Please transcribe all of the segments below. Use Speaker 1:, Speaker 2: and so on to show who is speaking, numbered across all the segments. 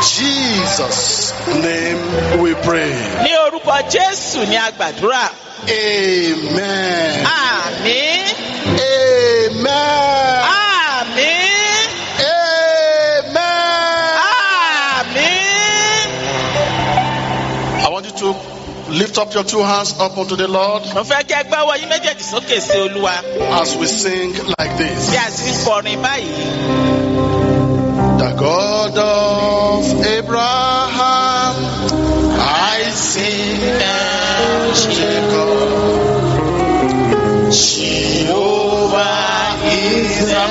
Speaker 1: Jesus' name we pray.
Speaker 2: ní orúkọ jésù ní agbàdúrà
Speaker 1: Amen.
Speaker 2: àmín
Speaker 1: Amen.
Speaker 2: àmín
Speaker 1: Amen.
Speaker 2: àmín.
Speaker 1: I want you to lift up your two hands up unto the Lord
Speaker 2: mo fẹ́ kí ẹ gbọ́wọ́ yín méjèèjì sókè sí olúwa
Speaker 1: as we sing like
Speaker 2: bí
Speaker 1: this.
Speaker 2: a sì ń kọrin báyìí.
Speaker 1: God of Abraham, Isaac, and Jacob. Jehovah is the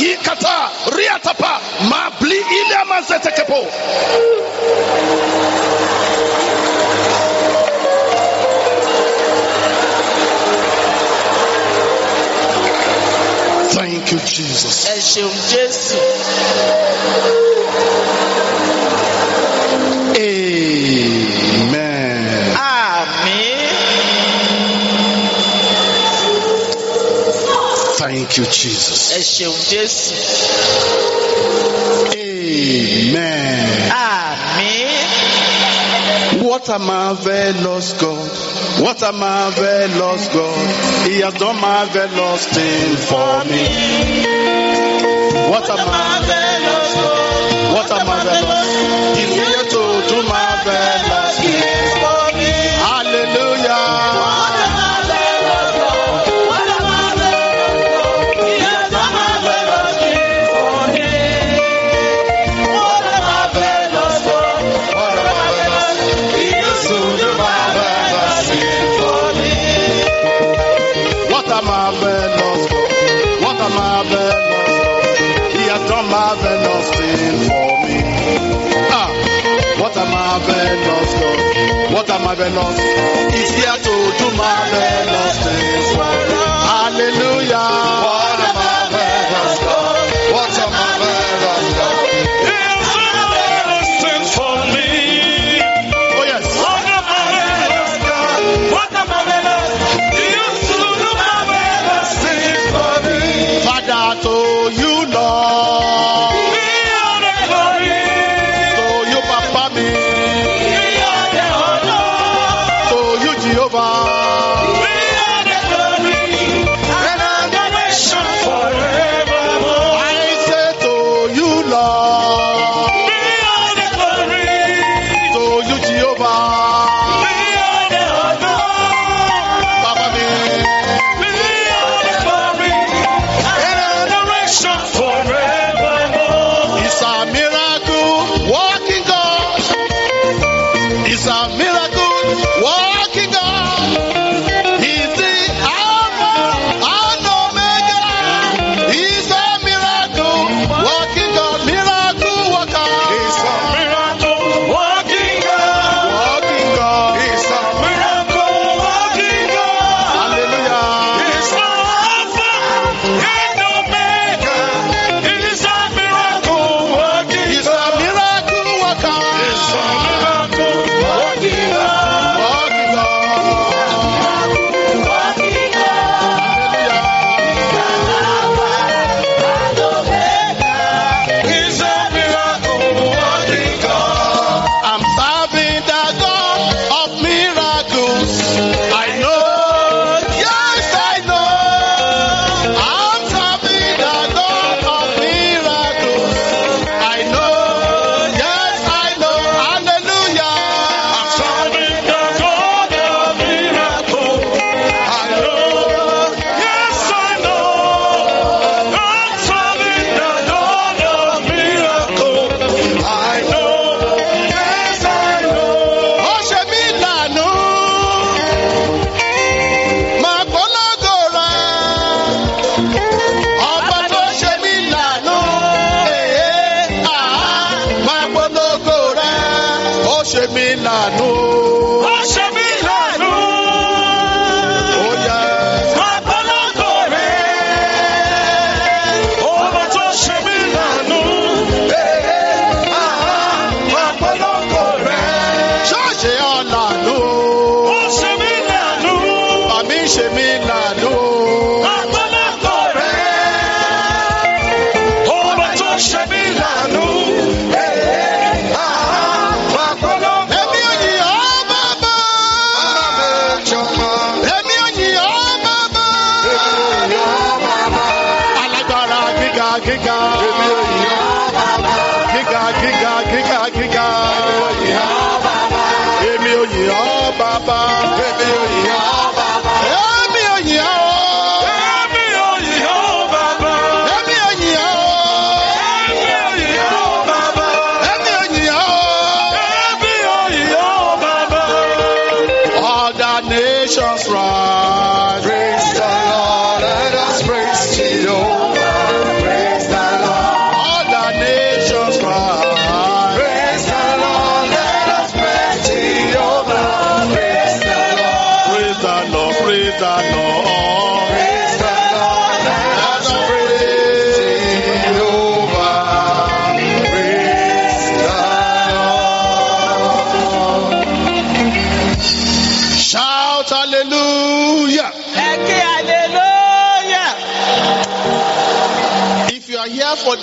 Speaker 1: yikata riatapa mabli Thank you, Jesus. Thank you, Jesus. Amen.
Speaker 2: Amen.
Speaker 1: What a marvelous God. What a marvelous God. He has done marvelous things for me. What a marvelous God. What a marvelous. He's here to do marvelous things. marvelous. He's here to do my best.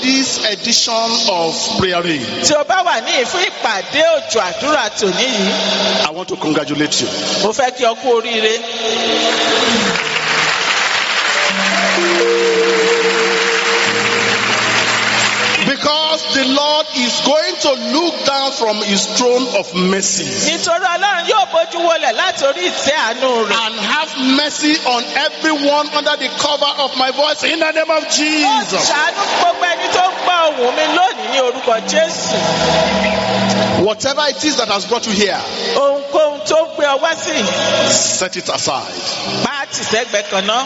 Speaker 1: This edition of prayer Rain,
Speaker 2: Tí o bá wà ní ìfún ìpàdé òjò àdúrà tòní yìí,
Speaker 1: I want to congratulate you.
Speaker 2: mo fẹ́ kí ọ kú oríire.
Speaker 1: Because the Lord is going to look down from his throne of mercy
Speaker 2: Nítorí Ọlọ́run yóò bójú wọlẹ̀ láti ìtẹ́ àánú rẹ̀.
Speaker 1: and have mercy on everyone under the cover of my voice in the name of
Speaker 2: Ó
Speaker 1: Jesus.
Speaker 2: ṣàánú gbogbo ohùn mi lónìí ní orúkọ Jésù.
Speaker 1: Whatever it is that has brought you here,
Speaker 2: Ohunkóhun tó gbé ọ wá sí
Speaker 1: set it aside.
Speaker 2: pààtì sẹ́gbẹ̀ẹ́ kan náà.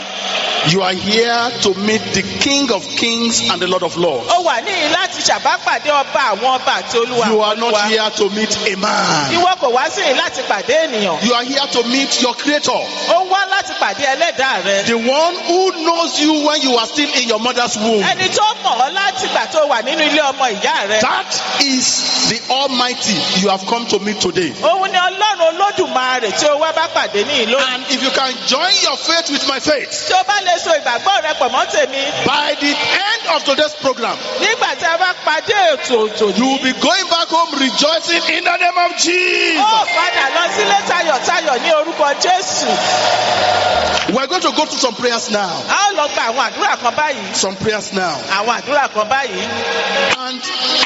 Speaker 1: You are here to meet the King of Kings and the Lord of Lords.
Speaker 2: Ó wà láti ṣàbápàdé ọba àwọn ọba àti olúwa
Speaker 1: You are not here to meet a man.
Speaker 2: Ìwọ kò wá síyì láti pàdé ènìyàn.
Speaker 1: You are here to meet your Creator.
Speaker 2: Ó wá láti pàdé ẹlẹ́dàá rẹ.
Speaker 1: The one who knows you when you are still in your mother's womb.
Speaker 2: Ẹni tó mọ̀ ọ́ láti gbà tó wà nínú ilé ọmọ ìyá rẹ.
Speaker 1: That is the Almighty you have come to meet today.
Speaker 2: Òun ni Ọlọ́run Olódùmarè tí ó wá bá pàdé ní ìlú.
Speaker 1: And if you can join your faith with my faith,
Speaker 2: Tí ó bá lè so ìgbàgbọ́ rẹ pọ̀ mọ́ tèmi.
Speaker 1: by the end of today's program,
Speaker 2: Nígbà tí a bá pàdé ètò òtò
Speaker 1: you
Speaker 2: ní.
Speaker 1: will be going back home rejoicing in the name of
Speaker 2: Ó
Speaker 1: Jesus.
Speaker 2: padà lọ sílé tayọ̀tayọ̀ ní orúkọ Jésù.
Speaker 1: We're going to go through some prayers now.
Speaker 2: A ó lọ gba àwọn àdúrà kan báyìí.
Speaker 1: Some prayers now.
Speaker 2: Àwọn àdúrà kan báyìí.
Speaker 1: And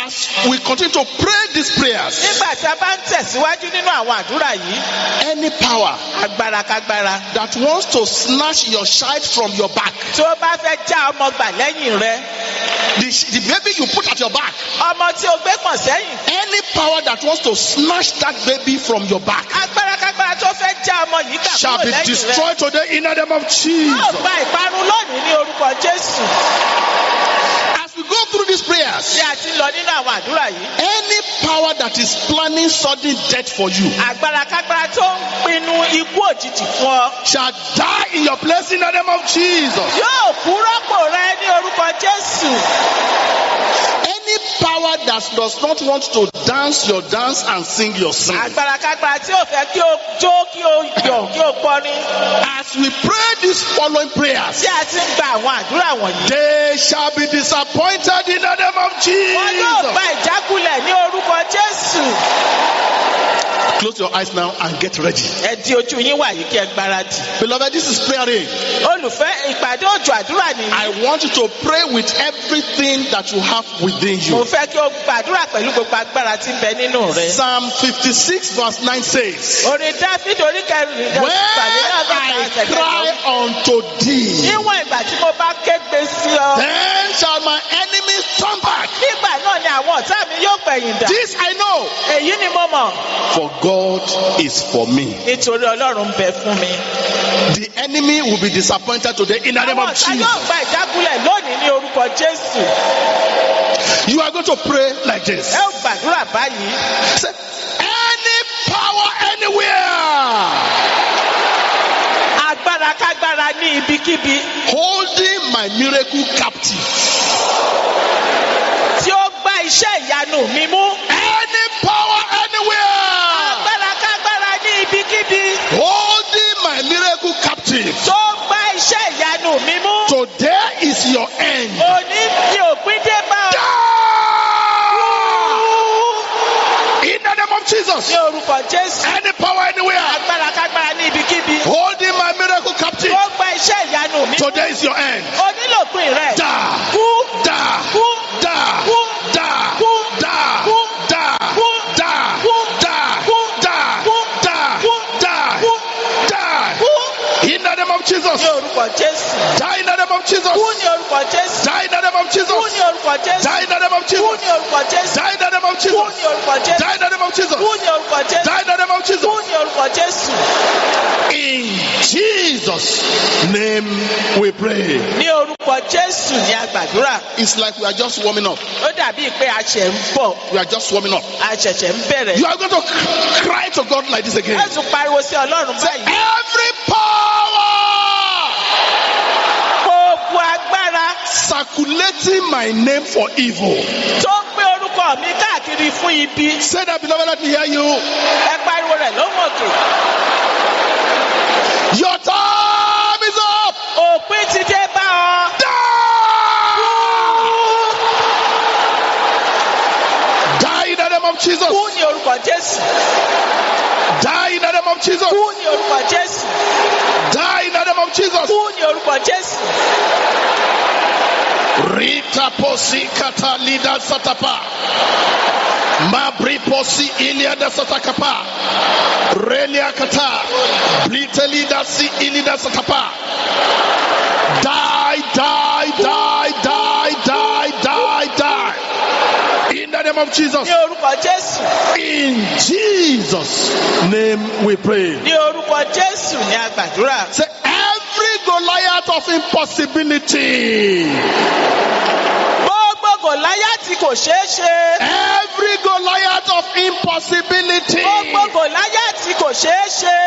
Speaker 1: as we continue to pray these prayers,
Speaker 2: Nígbà tí a bá ń tẹ̀síwájú nínú àwọn àdúrà yìí,
Speaker 1: any power
Speaker 2: agbára kágbára.
Speaker 1: that wants to snatch your child from your back,
Speaker 2: Tí ó bá fẹ́ já ọmọ gbà lẹ́yìn rẹ,
Speaker 1: the, the baby you put at your back,
Speaker 2: ọmọ tí o gbé pọ̀n sẹ́yìn,
Speaker 1: any power that wants to snatch that baby from your back
Speaker 2: agbára kágbára tó fẹ́ já ọmọ yìí gbà
Speaker 1: shall
Speaker 2: kúrò
Speaker 1: be
Speaker 2: lẹ́yìn rẹ.
Speaker 1: destroyed today in the name of
Speaker 2: Yóò
Speaker 1: Jesus.
Speaker 2: gba ìparun lónìí ní orúkọ Jésù.
Speaker 1: As we go through these prayers,
Speaker 2: Bí a ti lọ nínú àwọn àdúrà yìí,
Speaker 1: any power that is planning sudden death for you
Speaker 2: agbára kágbára tó ń pinnu ikú òjijì fún ọ.
Speaker 1: shall die in your place in the name of Jesus.
Speaker 2: Yóò kú rọ́pò rẹ ní orúkọ Jésù.
Speaker 1: Any power that does not want to dance your dance and sing your song.
Speaker 2: Kágbára tí ò fẹ́ kí o jó kí o yọ̀ kí o kọrin.
Speaker 1: As we pray these following prayers,
Speaker 2: Bí a ti ń gba àwọn àdúrà wọ̀nyí.
Speaker 1: they shall be disappointed in the name of
Speaker 2: Wọ́n yóò
Speaker 1: Jesus.
Speaker 2: gba ìjákulẹ̀ ní orúkọ Jésù.
Speaker 1: Close your eyes now and get ready.
Speaker 2: Ẹ di ojú yín wà yìí kí ẹ gbáradì.
Speaker 1: Beloved, this is prayer day.
Speaker 2: Olùfẹ́ ìpàdé òjò àdúrà nìyí.
Speaker 1: I want you to pray with everything that you have within
Speaker 2: Mo
Speaker 1: you.
Speaker 2: fẹ́ kí o gbàdúrà pẹ̀lú gbogbo agbára tí ń bẹ nínú rẹ.
Speaker 1: Psalm 56 verse 9 says,
Speaker 2: Orin Dáfídì orí kẹrin
Speaker 1: When I cry unto thee,
Speaker 2: Níwọ̀n ìgbà tí mo bá kégbe sí ọ.
Speaker 1: then shall my enemies turn back.
Speaker 2: Nígbà náà ni àwọn ọ̀tá mi yóò pẹ̀yìn dà.
Speaker 1: This I know,
Speaker 2: èyí ni mo mọ̀
Speaker 1: for God is for me.
Speaker 2: nítorí ọlọ́run bẹ fún mi.
Speaker 1: The enemy will be disappointed today in the name
Speaker 2: àwọn
Speaker 1: of
Speaker 2: ọ̀tá yóò
Speaker 1: Jesus.
Speaker 2: gba ìjákulẹ̀ lónìí ní orúkọ jésù.
Speaker 1: You are going to pray like this.
Speaker 2: ẹ ó gbàdúrà báyìí.
Speaker 1: Say, any power anywhere
Speaker 2: agbára kágbára ní ibikíbi
Speaker 1: holding my miracle captive.
Speaker 2: tí ó gbá iṣẹ́ ìyanu mi mú.
Speaker 1: Captive.
Speaker 2: tó gbá iṣẹ́ ìyanu mi mú.
Speaker 1: Today is your end.
Speaker 2: òní ni òpin dé bá ọ.
Speaker 1: In the name of Jesus.
Speaker 2: ní orúkọ jésù.
Speaker 1: Any power anywhere
Speaker 2: agbára kágbára ní ibikíbi
Speaker 1: holding my miracle captive.
Speaker 2: tó gbá iṣẹ́ ìyanu mi mú.
Speaker 1: Today is your end.
Speaker 2: onílòpin rẹ̀. Kú
Speaker 1: Da.
Speaker 2: kú
Speaker 1: Da.
Speaker 2: kú
Speaker 1: of Jesus.
Speaker 2: ní orúkọ jésù.
Speaker 1: Die in the name of Jesus.
Speaker 2: kú ní orúkọ jésù.
Speaker 1: Die in the name of
Speaker 2: kú
Speaker 1: Jesus.
Speaker 2: ní orúkọ jésù.
Speaker 1: Die in the name of
Speaker 2: kú
Speaker 1: Jesus.
Speaker 2: ní orúkọ jésù.
Speaker 1: Die in the name of
Speaker 2: kú
Speaker 1: Jesus.
Speaker 2: ní orúkọ jésù.
Speaker 1: Die in the name of Jesus.
Speaker 2: kú ní orúkọ jésù.
Speaker 1: Die in the name of
Speaker 2: kú
Speaker 1: Jesus.
Speaker 2: ní orúkọ jésù.
Speaker 1: In Jesus' name we pray.
Speaker 2: ní orúkọ jésù ní agbàdúrà.
Speaker 1: It's like we are just warming up.
Speaker 2: ó dàbí pé a ṣẹ̀ ń bọ̀
Speaker 1: We are just warming up.
Speaker 2: a ṣẹ̀ṣẹ̀ ń bẹ̀rẹ̀.
Speaker 1: You are going to cry to God like this again.
Speaker 2: ẹ tún pariwo sí ọlọ́run báyìí.
Speaker 1: Every power
Speaker 2: gbogbo agbára
Speaker 1: circulating my name for evil.
Speaker 2: tó gbé orúkọ mi káàkiri fún ibi.
Speaker 1: Say that, beloved, let me hear you.
Speaker 2: ẹ pariwo rẹ̀ lóhùn òkè.
Speaker 1: Your time is up.
Speaker 2: òpin ti dé bá ọ.
Speaker 1: Die in the name of Jesus.
Speaker 2: kú ní orúkọ jésù.
Speaker 1: Die in the name of Jesus.
Speaker 2: kú ní orúkọ jésù.
Speaker 1: Die in the name of Jesus.
Speaker 2: kú ní orúkọ jésù.
Speaker 1: Rita posi kata lida satapa. Mabri posi ilia da satakapa. Relia kata. Blite lida si ilida satapa. Die, die, die, die, die, die, die. In the name of Jesus.
Speaker 2: ní orúkọ jésù.
Speaker 1: In Jesus' name we pray.
Speaker 2: ní orúkọ jésù ní agbàdúrà.
Speaker 1: Say Goliath of impossibility.
Speaker 2: gbogbo gòláyàtì kò ṣeé ṣe.
Speaker 1: Every Goliath of impossibility.
Speaker 2: gbogbo gòláyàtì kò ṣeé ṣe.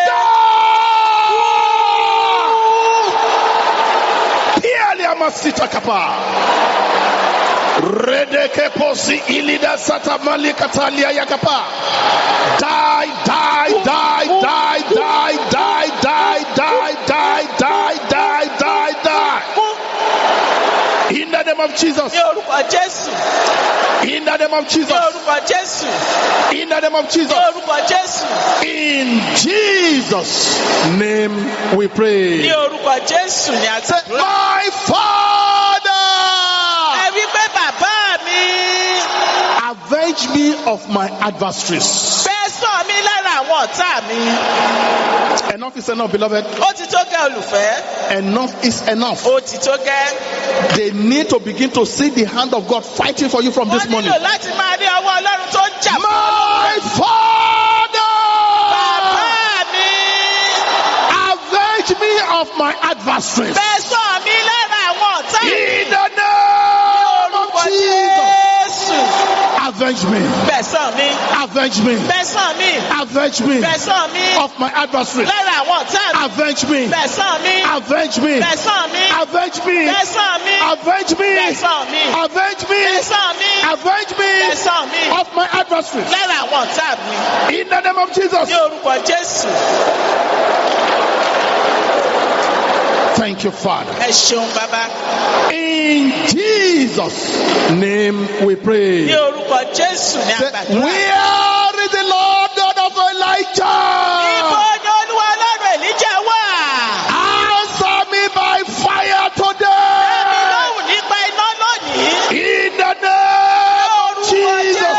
Speaker 1: Piali amasita kapa. Redeke posi ilida sata mali katalia yakapa. Die, die, die, die, die, die, die, die, die, die, die, die, die. In the name of Jesus.
Speaker 2: ní orúkọ jésù.
Speaker 1: In the name of Jesus. In the name of Jesus. In Jesus' name we pray.
Speaker 2: orúkọ jésù
Speaker 1: avenge me of my adversaries.
Speaker 2: sàn mí lára àwọn ọ̀tá mi.
Speaker 1: Enough is enough, beloved.
Speaker 2: ó ti tó gẹ́ olùfẹ́.
Speaker 1: Enough is enough.
Speaker 2: ó ti tó gẹ́.
Speaker 1: They need to begin to see the hand of God fighting for you from
Speaker 2: wọ́n
Speaker 1: this morning.
Speaker 2: nílò láti máa rí ọwọ́ ọlọ́run tó ń jà fún ọ.
Speaker 1: My Father,
Speaker 2: bàbá mi
Speaker 1: avenge me of my adversaries.
Speaker 2: sàn mí lára
Speaker 1: Avenge me.
Speaker 2: fẹ̀sán mi.
Speaker 1: Avenge me.
Speaker 2: fẹ̀sán mi.
Speaker 1: Avenge me
Speaker 2: fẹ̀sán mi.
Speaker 1: of my adversaries.
Speaker 2: lára àwọn ọ̀tá mi.
Speaker 1: Avenge me.
Speaker 2: fẹ̀sán mi.
Speaker 1: Avenge me.
Speaker 2: fẹ̀sán mi.
Speaker 1: Avenge me.
Speaker 2: fẹ̀sán mi.
Speaker 1: Avenge me.
Speaker 2: fẹ̀sán mi.
Speaker 1: Avenge me.
Speaker 2: fẹ̀sán mi.
Speaker 1: Avenge me
Speaker 2: fẹ̀sán mi.
Speaker 1: of my adversaries.
Speaker 2: lára àwọn ọ̀tá mi.
Speaker 1: In the name of Jesus.
Speaker 2: ní orúkọ jésù.
Speaker 1: Thank you, Father.
Speaker 2: ẹ ṣeun bàbá.
Speaker 1: In Jesus' Jesus' name we pray. Say, are the Lord God of Elijah? Answer me by fire today. In the name of Jesus.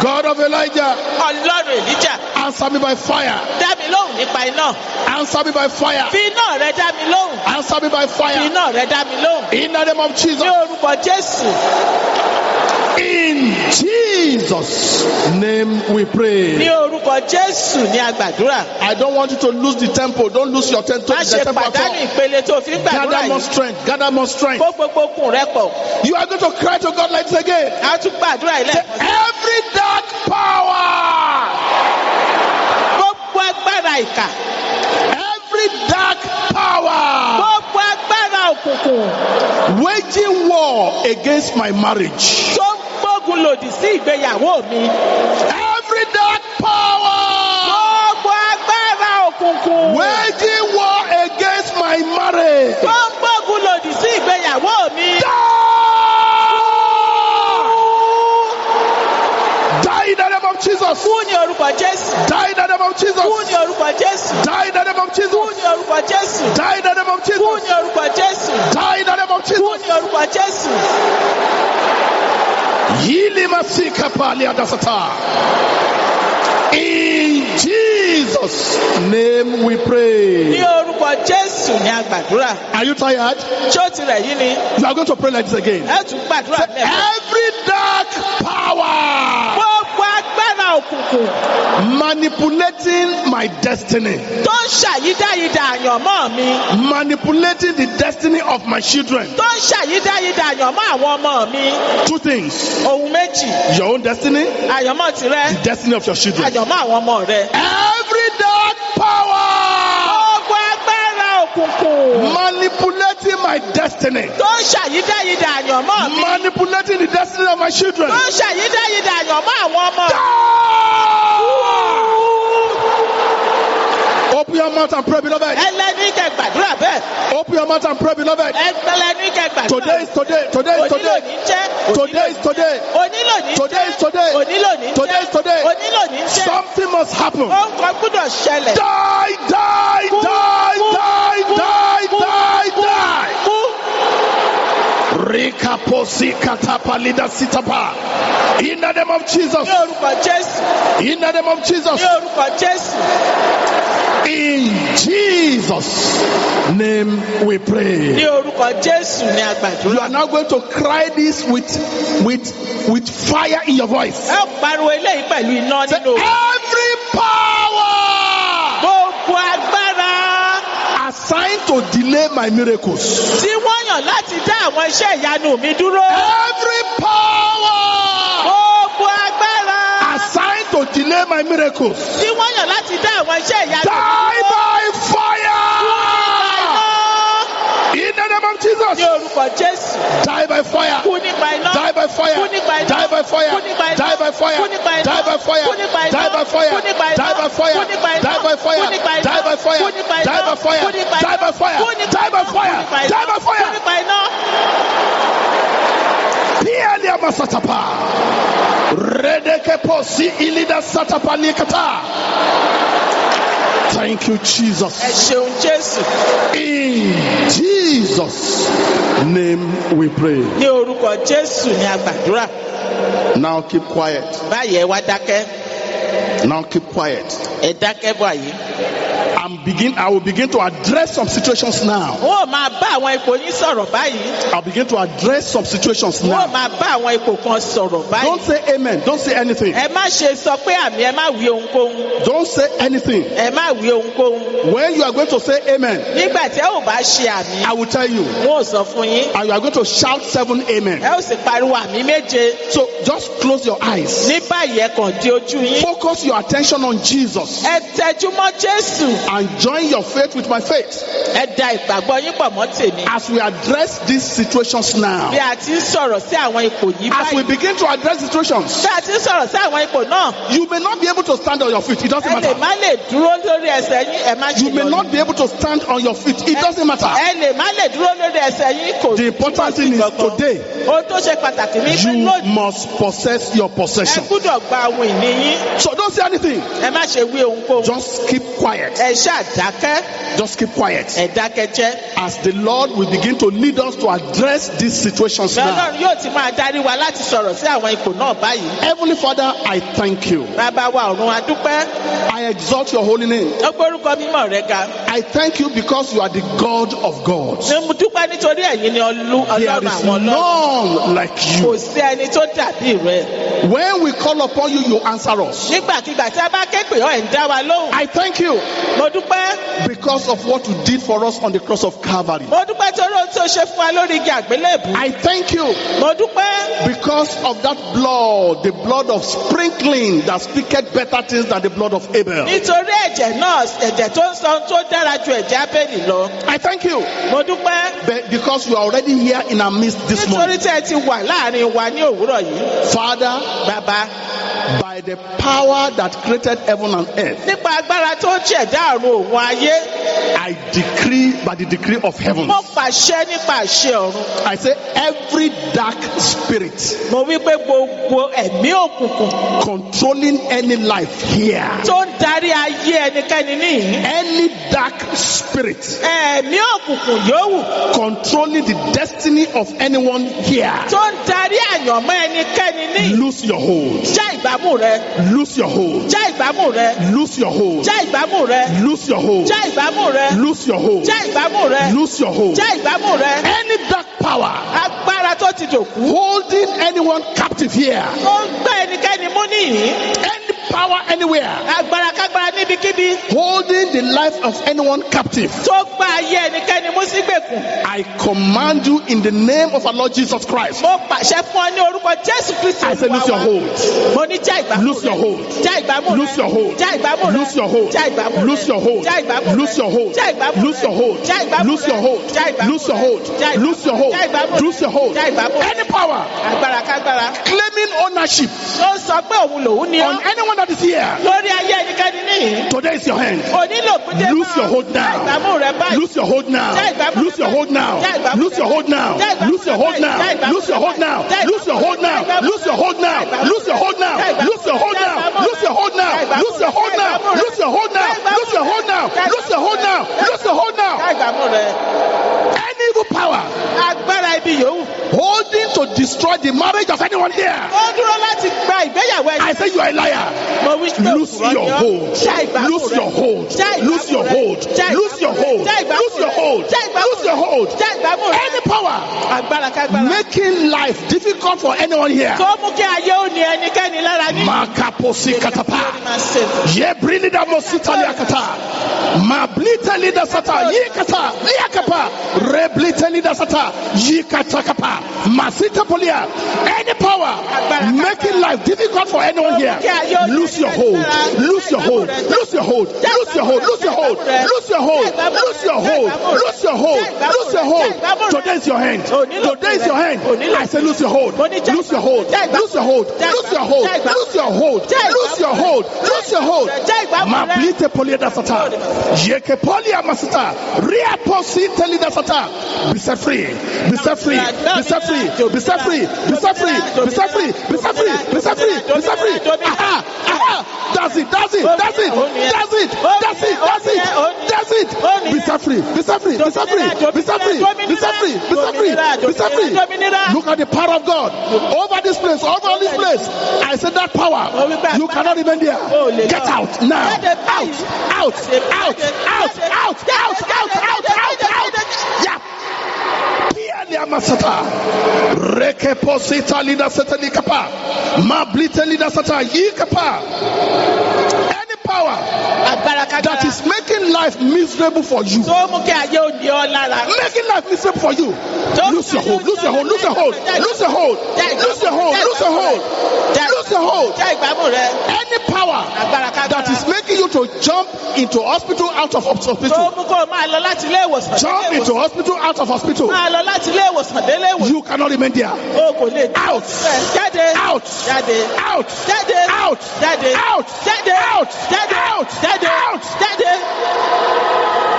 Speaker 1: God of Elijah. Answer me by fire.
Speaker 2: Nípa iná.
Speaker 1: Answer me by fire.
Speaker 2: fi iná rẹ dá mi lóhùn.
Speaker 1: Answer me by fire.
Speaker 2: iná rẹ dá mi lóhùn.
Speaker 1: In the name of
Speaker 2: ní
Speaker 1: Jesus.
Speaker 2: orúkọ jésù
Speaker 1: In Jesus' name we
Speaker 2: ní
Speaker 1: pray.
Speaker 2: orúkọ jésù ní agbàdúrà.
Speaker 1: I don't want you to lose the tempo. Don't lose your tempo.
Speaker 2: má ṣe pàdánù ìpele tó fi ń gbàdúrà
Speaker 1: Gather more
Speaker 2: yìí.
Speaker 1: strength. Gather more strength.
Speaker 2: kó gbogbo okun rẹ pọ̀.
Speaker 1: You are going to cry to God like this again.
Speaker 2: a tún gbàdúrà yìí lẹ́ẹ̀kan sí.
Speaker 1: Every dark power,
Speaker 2: agbára ìkà.
Speaker 1: every dark power
Speaker 2: gbogbo agbára òkùnkùn
Speaker 1: waging war against my marriage.
Speaker 2: tó ń gbógun lòdì sí ìgbéyàwó mi.
Speaker 1: Every dark power
Speaker 2: gbogbo agbára òkùnkùn
Speaker 1: waging war against my marriage.
Speaker 2: tó ń gbógun lòdì sí ìgbéyàwó mi.
Speaker 1: Die in the name of Jesus.
Speaker 2: kú ní orúkọ jésù.
Speaker 1: Die name of
Speaker 2: kú
Speaker 1: Jesus.
Speaker 2: ní orúkọ jésù.
Speaker 1: Die in the name of
Speaker 2: kú
Speaker 1: Jesus.
Speaker 2: ní orúkọ jésù.
Speaker 1: Die in the name of
Speaker 2: kú
Speaker 1: Jesus.
Speaker 2: ní orúkọ jésù.
Speaker 1: Die in the name of
Speaker 2: kú
Speaker 1: Jesus.
Speaker 2: ní orúkọ jésù.
Speaker 1: Yili masika pali adasata. In Jesus' name we
Speaker 2: ní
Speaker 1: pray.
Speaker 2: orúkọ jésù ní.
Speaker 1: Are you tired?
Speaker 2: ṣé ó tirẹ̀ yìí ni.
Speaker 1: You are going to pray like this again.
Speaker 2: ẹ tún gbàdúrà lẹ́ẹ̀kan.
Speaker 1: Every dark power
Speaker 2: agbára òkùnkùn
Speaker 1: manipulating my destiny,
Speaker 2: tó ń ṣàyídáyidà àyànmọ́ mi.
Speaker 1: manipulating the destiny of my children.
Speaker 2: tó ń ṣàyídáyidà àyànmọ́ àwọn ọmọ mi.
Speaker 1: Two things
Speaker 2: ohun méjì
Speaker 1: your own destiny,
Speaker 2: àyànmọ́ tirẹ̀
Speaker 1: the destiny of your children.
Speaker 2: àyànmọ́ àwọn ọmọ rẹ.
Speaker 1: Every dark power
Speaker 2: gbogbo agbára òkùnkùn
Speaker 1: manipulating my destiny,
Speaker 2: tó ń ṣàyídáyidà àyànmọ́ mi.
Speaker 1: manipulating the destiny of my children.
Speaker 2: tó ń ṣàyídáyidà àyànmọ́ àwọn ọmọ.
Speaker 1: Open your mouth and pray, beloved. Open your mouth and pray, beloved. Today is today. Today is today. Today is today. Today is today. Today is today. Something must happen. Die, die, die, die, die, die, die. Rika posika tapalida sitapa. In the name of Jesus. In the name of Jesus.
Speaker 2: Ní.
Speaker 1: In Jesus' name we
Speaker 2: ní
Speaker 1: pray.
Speaker 2: orúkọ jésù ní
Speaker 1: You
Speaker 2: agbàdúrà.
Speaker 1: are now going to cry this with with with fire in your voice.
Speaker 2: ẹ pariwo eléyìí pẹ̀lú iná nínú.
Speaker 1: every power
Speaker 2: gbogbo agbára
Speaker 1: assigned to delay my miracles.
Speaker 2: tí wọ́n yàn láti dá àwọn iṣẹ́ ìyanu mi dúró.
Speaker 1: Every power delay my miracles.
Speaker 2: tí wọ́n yàn láti dá àwọn iṣẹ́ ìyanu mi
Speaker 1: Die by fire. In the name of
Speaker 2: ní
Speaker 1: Jesus.
Speaker 2: orúkọ jésù.
Speaker 1: Die by fire.
Speaker 2: kú nípa iná.
Speaker 1: Die by fire.
Speaker 2: Kú nípa iná.
Speaker 1: Die by fire.
Speaker 2: Kú nípa iná.
Speaker 1: Die by fire.
Speaker 2: Kú nípa iná.
Speaker 1: Die by fire.
Speaker 2: Kú nípa iná.
Speaker 1: Die by fire.
Speaker 2: Kú nípa iná.
Speaker 1: Die by fire.
Speaker 2: Kú nípa iná.
Speaker 1: Die by fire.
Speaker 2: Kú nípa iná.
Speaker 1: Die by fire.
Speaker 2: Kú nípa iná.
Speaker 1: Die by fire.
Speaker 2: Kú nípa
Speaker 1: Die by fire. Die by fire.
Speaker 2: Kú nípa iná.
Speaker 1: Die by
Speaker 2: Kú
Speaker 1: fire.
Speaker 2: nípa iná.
Speaker 1: Pialia masatapa. Redeke posi ilida satapa likata. Thank you, Jesus. In Jesus' name we pray.
Speaker 2: ní orúkọ jésù ní agbàdúrà.
Speaker 1: Now keep quiet.
Speaker 2: wá dákẹ́.
Speaker 1: Now keep quiet.
Speaker 2: ẹ dákẹ́ báyìí.
Speaker 1: I'm begin. I will begin to address some situations now.
Speaker 2: ò máa bá àwọn ipò yín sọ̀rọ̀ báyìí.
Speaker 1: I'll begin to address some situations now.
Speaker 2: máa bá àwọn ipò kan sọ̀rọ̀ báyìí.
Speaker 1: Don't say amen. Don't say anything.
Speaker 2: ẹ má ṣe sọ pé àmì ẹ má wí ohunkóhun.
Speaker 1: Don't say anything.
Speaker 2: ẹ má wí ohunkóhun.
Speaker 1: When you are going to say amen,
Speaker 2: nígbà tí ẹ ò bá ṣe àmì.
Speaker 1: I will tell you.
Speaker 2: ò sọ fún yín.
Speaker 1: And you are going to shout seven amen.
Speaker 2: ẹ ó sì pariwo àmì méje.
Speaker 1: So just close your eyes.
Speaker 2: ní báyìí ẹ kàn di ojú yín.
Speaker 1: Focus your attention on Jesus
Speaker 2: ẹ tẹjú mọ́ jésù.
Speaker 1: And join your faith with my faith
Speaker 2: ẹ da ìgbàgbọ́ yín pọ̀ mọ́ tèmi.
Speaker 1: as we address these situations
Speaker 2: bí
Speaker 1: now.
Speaker 2: a ti ń sọ̀rọ̀ sí àwọn ipò yìí
Speaker 1: As we
Speaker 2: báyìí.
Speaker 1: begin to address situations,
Speaker 2: bí a ti ń sọ̀rọ̀ sí àwọn ipò náà.
Speaker 1: you may not be able to stand on your feet. It doesn't
Speaker 2: ẹ lè
Speaker 1: matter.
Speaker 2: má lè dúró lórí ẹsẹ̀ yín ẹ má ṣe
Speaker 1: You may not be able to stand on your feet. It doesn't matter.
Speaker 2: ẹ lè má lè dúró lórí ẹsẹ̀ yín kò
Speaker 1: The important thing is today,
Speaker 2: ohun tó ṣe pàtàkì ní pé
Speaker 1: you must possess your
Speaker 2: ẹ
Speaker 1: possession.
Speaker 2: gbúdọ̀ gba ohun ìní yín
Speaker 1: So don't say anything.
Speaker 2: ẹ má ṣe wí ohunkóhun
Speaker 1: Just keep quiet.
Speaker 2: ẹ ṣáà dákẹ́
Speaker 1: Just keep quiet.
Speaker 2: ẹ dákẹ́jẹ́.
Speaker 1: As the Lord will begin to lead us to address these situations
Speaker 2: bẹ́ẹ̀
Speaker 1: now.
Speaker 2: ọlọ́run yóò ti máa darí wa láti sọ̀rọ̀ sí àwọn ipò náà báyìí.
Speaker 1: Heavenly Father, I thank you.
Speaker 2: bàbá wa ọ̀run adúpẹ́.
Speaker 1: I exalt your holy name.
Speaker 2: ó gbórúkọ mímọ́ rẹ ga.
Speaker 1: I thank you because you are the God of gods.
Speaker 2: mo dúpẹ́ nítorí ẹ̀yin ni
Speaker 1: There
Speaker 2: ọlọ́run
Speaker 1: is
Speaker 2: àwọn ọlọ́run.
Speaker 1: none like
Speaker 2: kò
Speaker 1: you.
Speaker 2: sí ẹni tó dàbí rẹ.
Speaker 1: When we call upon you, you answer us.
Speaker 2: nígbàkigbà tí a bá ké pè ọ́ ẹ̀ ń dá wa lóhùn.
Speaker 1: I thank you
Speaker 2: mo dúpẹ́.
Speaker 1: because of what you did for us on the cross of Calvary.
Speaker 2: mo dúpẹ́ torí ohun tí o ṣe fún wa lórí igi àgbélébù.
Speaker 1: I thank you
Speaker 2: mo dúpẹ́.
Speaker 1: because of that blood, the blood of sprinkling that speaketh better things than the blood of Abel.
Speaker 2: nítorí ẹ̀jẹ̀ náà ẹ̀jẹ̀ tó ń sọ tó dára ju ẹ̀jẹ̀ abẹ́lì lọ.
Speaker 1: I thank you
Speaker 2: mo dúpẹ́.
Speaker 1: be- because you are already here in our midst this
Speaker 2: nítorí
Speaker 1: morning.
Speaker 2: tí ẹ ti wà láàárín wa ní òwúrọ̀ yìí.
Speaker 1: Father,
Speaker 2: bàbá
Speaker 1: by the power that created heaven and earth,
Speaker 2: nípa agbára tó ń ṣẹ̀dá ọ̀run òun ayé.
Speaker 1: I decree by the decree of heaven.
Speaker 2: mo pàṣẹ nípa àṣẹ ọ̀run.
Speaker 1: I say every dark spirit
Speaker 2: mo wí pé gbogbo ẹ̀mí òkùnkùn
Speaker 1: controlling any life here,
Speaker 2: tó ń darí ayé ẹnikẹ́ni níhìn.
Speaker 1: any dark spirit
Speaker 2: ẹ̀mí òkùnkùn yòówù
Speaker 1: controlling the destiny of anyone here,
Speaker 2: tó ń darí àyànmọ́ ẹnikẹ́ni níhìn.
Speaker 1: lose your hold,
Speaker 2: já ìgbámú rẹ
Speaker 1: lose your hold,
Speaker 2: já ìgbámú rẹ
Speaker 1: lose your hold,
Speaker 2: já ìgbámú rẹ
Speaker 1: lose your hold,
Speaker 2: já ìgbámú rẹ.
Speaker 1: Lose your hold,
Speaker 2: já ìgbámú rẹ.
Speaker 1: Lose your hold.
Speaker 2: já ìgbámú rẹ.
Speaker 1: Any dark power
Speaker 2: agbára tó ti dòkú
Speaker 1: holding anyone captive here,
Speaker 2: tó ń gbé ẹnikẹ́ni mú níhìn.
Speaker 1: any power anywhere
Speaker 2: agbára kágbára níbikíbi
Speaker 1: holding the life of anyone captive,
Speaker 2: tó gbá ayé ẹnikẹ́ni mú.
Speaker 1: I command you in the name of our Lord Jesus Christ.
Speaker 2: mo pàṣẹ fún ọ ní orúkọ jésù kristu
Speaker 1: I say, lose your hold.
Speaker 2: mo ní já ìgbámú
Speaker 1: Lose your hold.
Speaker 2: já ìgbámú rẹ
Speaker 1: Lose your hold.
Speaker 2: já ìgbámú rẹ
Speaker 1: Lose your hold.
Speaker 2: já ìgbámú rẹ
Speaker 1: Lose your hold.
Speaker 2: já ìgbámú rẹ
Speaker 1: Lose your hold.
Speaker 2: já ìgbámú
Speaker 1: Lose your hold.
Speaker 2: rẹ já ìgbámú
Speaker 1: Lose your
Speaker 2: rẹ
Speaker 1: hold.
Speaker 2: já ìgbámú
Speaker 1: Lose your
Speaker 2: rẹ
Speaker 1: hold.
Speaker 2: já ìgbámú
Speaker 1: Lose your hold.
Speaker 2: já ìgbámú rẹ
Speaker 1: Lose your hold.
Speaker 2: já ìgbámú rẹ
Speaker 1: Any power
Speaker 2: agbára kágbára
Speaker 1: claiming ownership
Speaker 2: ń sọ pé òun lòun ni
Speaker 1: on
Speaker 2: ọ
Speaker 1: anyone that is here,
Speaker 2: lórí ayé ẹnikẹ́ni níhìn
Speaker 1: today is your hand.
Speaker 2: onílò
Speaker 1: Lose your hold now.
Speaker 2: ìgbámú rẹ báyìí
Speaker 1: Lose your hold now. Lose your hold now. Lose your hold now. Lose your hold now. Lose your hold now. Lose your hold now. Lose your hold now. Lose your hold now. Lose your hold now. Lose your hold now. Lose your hold now. Lose your hold now. Lose your hold now. Lose your hold now. Lose your hold now.
Speaker 2: já ìgbámú rẹ
Speaker 1: Any evil power
Speaker 2: agbára ibi yòówù
Speaker 1: holding to destroy the marriage of anyone here.
Speaker 2: ó
Speaker 1: hold. Lose your hold. Lose your hold. Lose your hold. Lose your
Speaker 2: rẹ.
Speaker 1: hold.
Speaker 2: Já ìgbámú
Speaker 1: Lose your hold.
Speaker 2: Já ìgbámú rẹ.
Speaker 1: Any power making life difficult for anyone here.
Speaker 2: tó mú kí ayé ó ní ẹnikẹ́ni lára ní.
Speaker 1: Makaposi katapa.
Speaker 2: Máa ṣe.
Speaker 1: Ye brini da mosita liakata. Ma blita lida sata. Ye kata. Liakapa. Re blita lida sata. Ye kata kapa. Masita polia. Any power making life difficult for anyone here. Lose your hold. Lose your hold. Lose your hold. Lose your hold. Lose your hold. Lose your hold. Lose your hold. Lose your hold. Lose your hold. Today is your hand. Today is your hand. I say lose your hold. Lose your hold. Lose your hold. Lose your hold. Lose your hold. Lose your hold. Lose your hold. Ma blite polia da sata. Yeke polia masata. Ria posi teli da sata. Be set free. Be set free. Be set free. Be set free. Be set free. Be set free. Be set free. Be set free. Be set free. Aha. Aha. That's it. That's it. That's it. That's it. That's it. That's it. That's it. Be set free. Be set free. Set free. Be set free. Be set free. Be set free. Be set free. Look at the power of God over this place, over this place. I said that power. You cannot remain there. Get out now. Out. Out. Out. Out. Out. Out. Out. Out. Out. Out. Yeah. Masata. Reke lida seta likapa. Ma lida sata yikapa. Power that is making life miserable for you.
Speaker 2: tó mú kí ayé ó ní ọ lára.
Speaker 1: Making life miserable for you. Lose your hold. Lose your hold. Lose your hold. Lose your hold. Lose your hold. Lose your hold. Lose your hold.
Speaker 2: já ìgbámú rẹ.
Speaker 1: Any power that is making you to jump into hospital out of hospital.
Speaker 2: mú kó o máa lọ láti ilé ìwòsàn.
Speaker 1: Jump into hospital out of hospital.
Speaker 2: máa lọ láti ilé ìwòsàn délé ìwòsàn.
Speaker 1: You cannot remain there.
Speaker 2: o kò lè dé.
Speaker 1: Out.
Speaker 2: jáde.
Speaker 1: Out. Out. That
Speaker 2: day,
Speaker 1: out, that
Speaker 2: day,
Speaker 1: out, that
Speaker 2: day.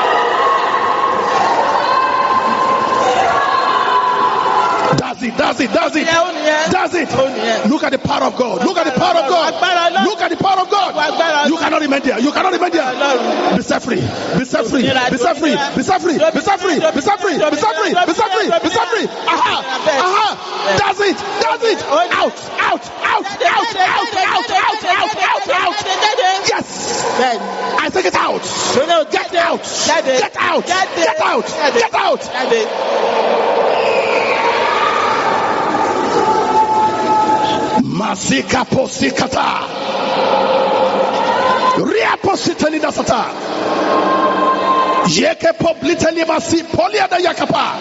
Speaker 1: That's it. That's it. That's it. That's it. Look at the power of God. Look at the power of God. Look at the power of God. You cannot remain there. You cannot remain there. Be set free. Be set free. Be set free. Be set free. Be set free. Be set free. Be set free. Be set free. Be set free. Aha. Aha. That's it. That's it. Out. Out. Out. Out. Out. Out. Out. Out. Out. Out. Yes. I take it out. Get out. Get out. Get out. Get out.
Speaker 2: Jáde.
Speaker 1: Masika posikata. Ria positani dasata. Yeke poblitani masi polia da yakapa.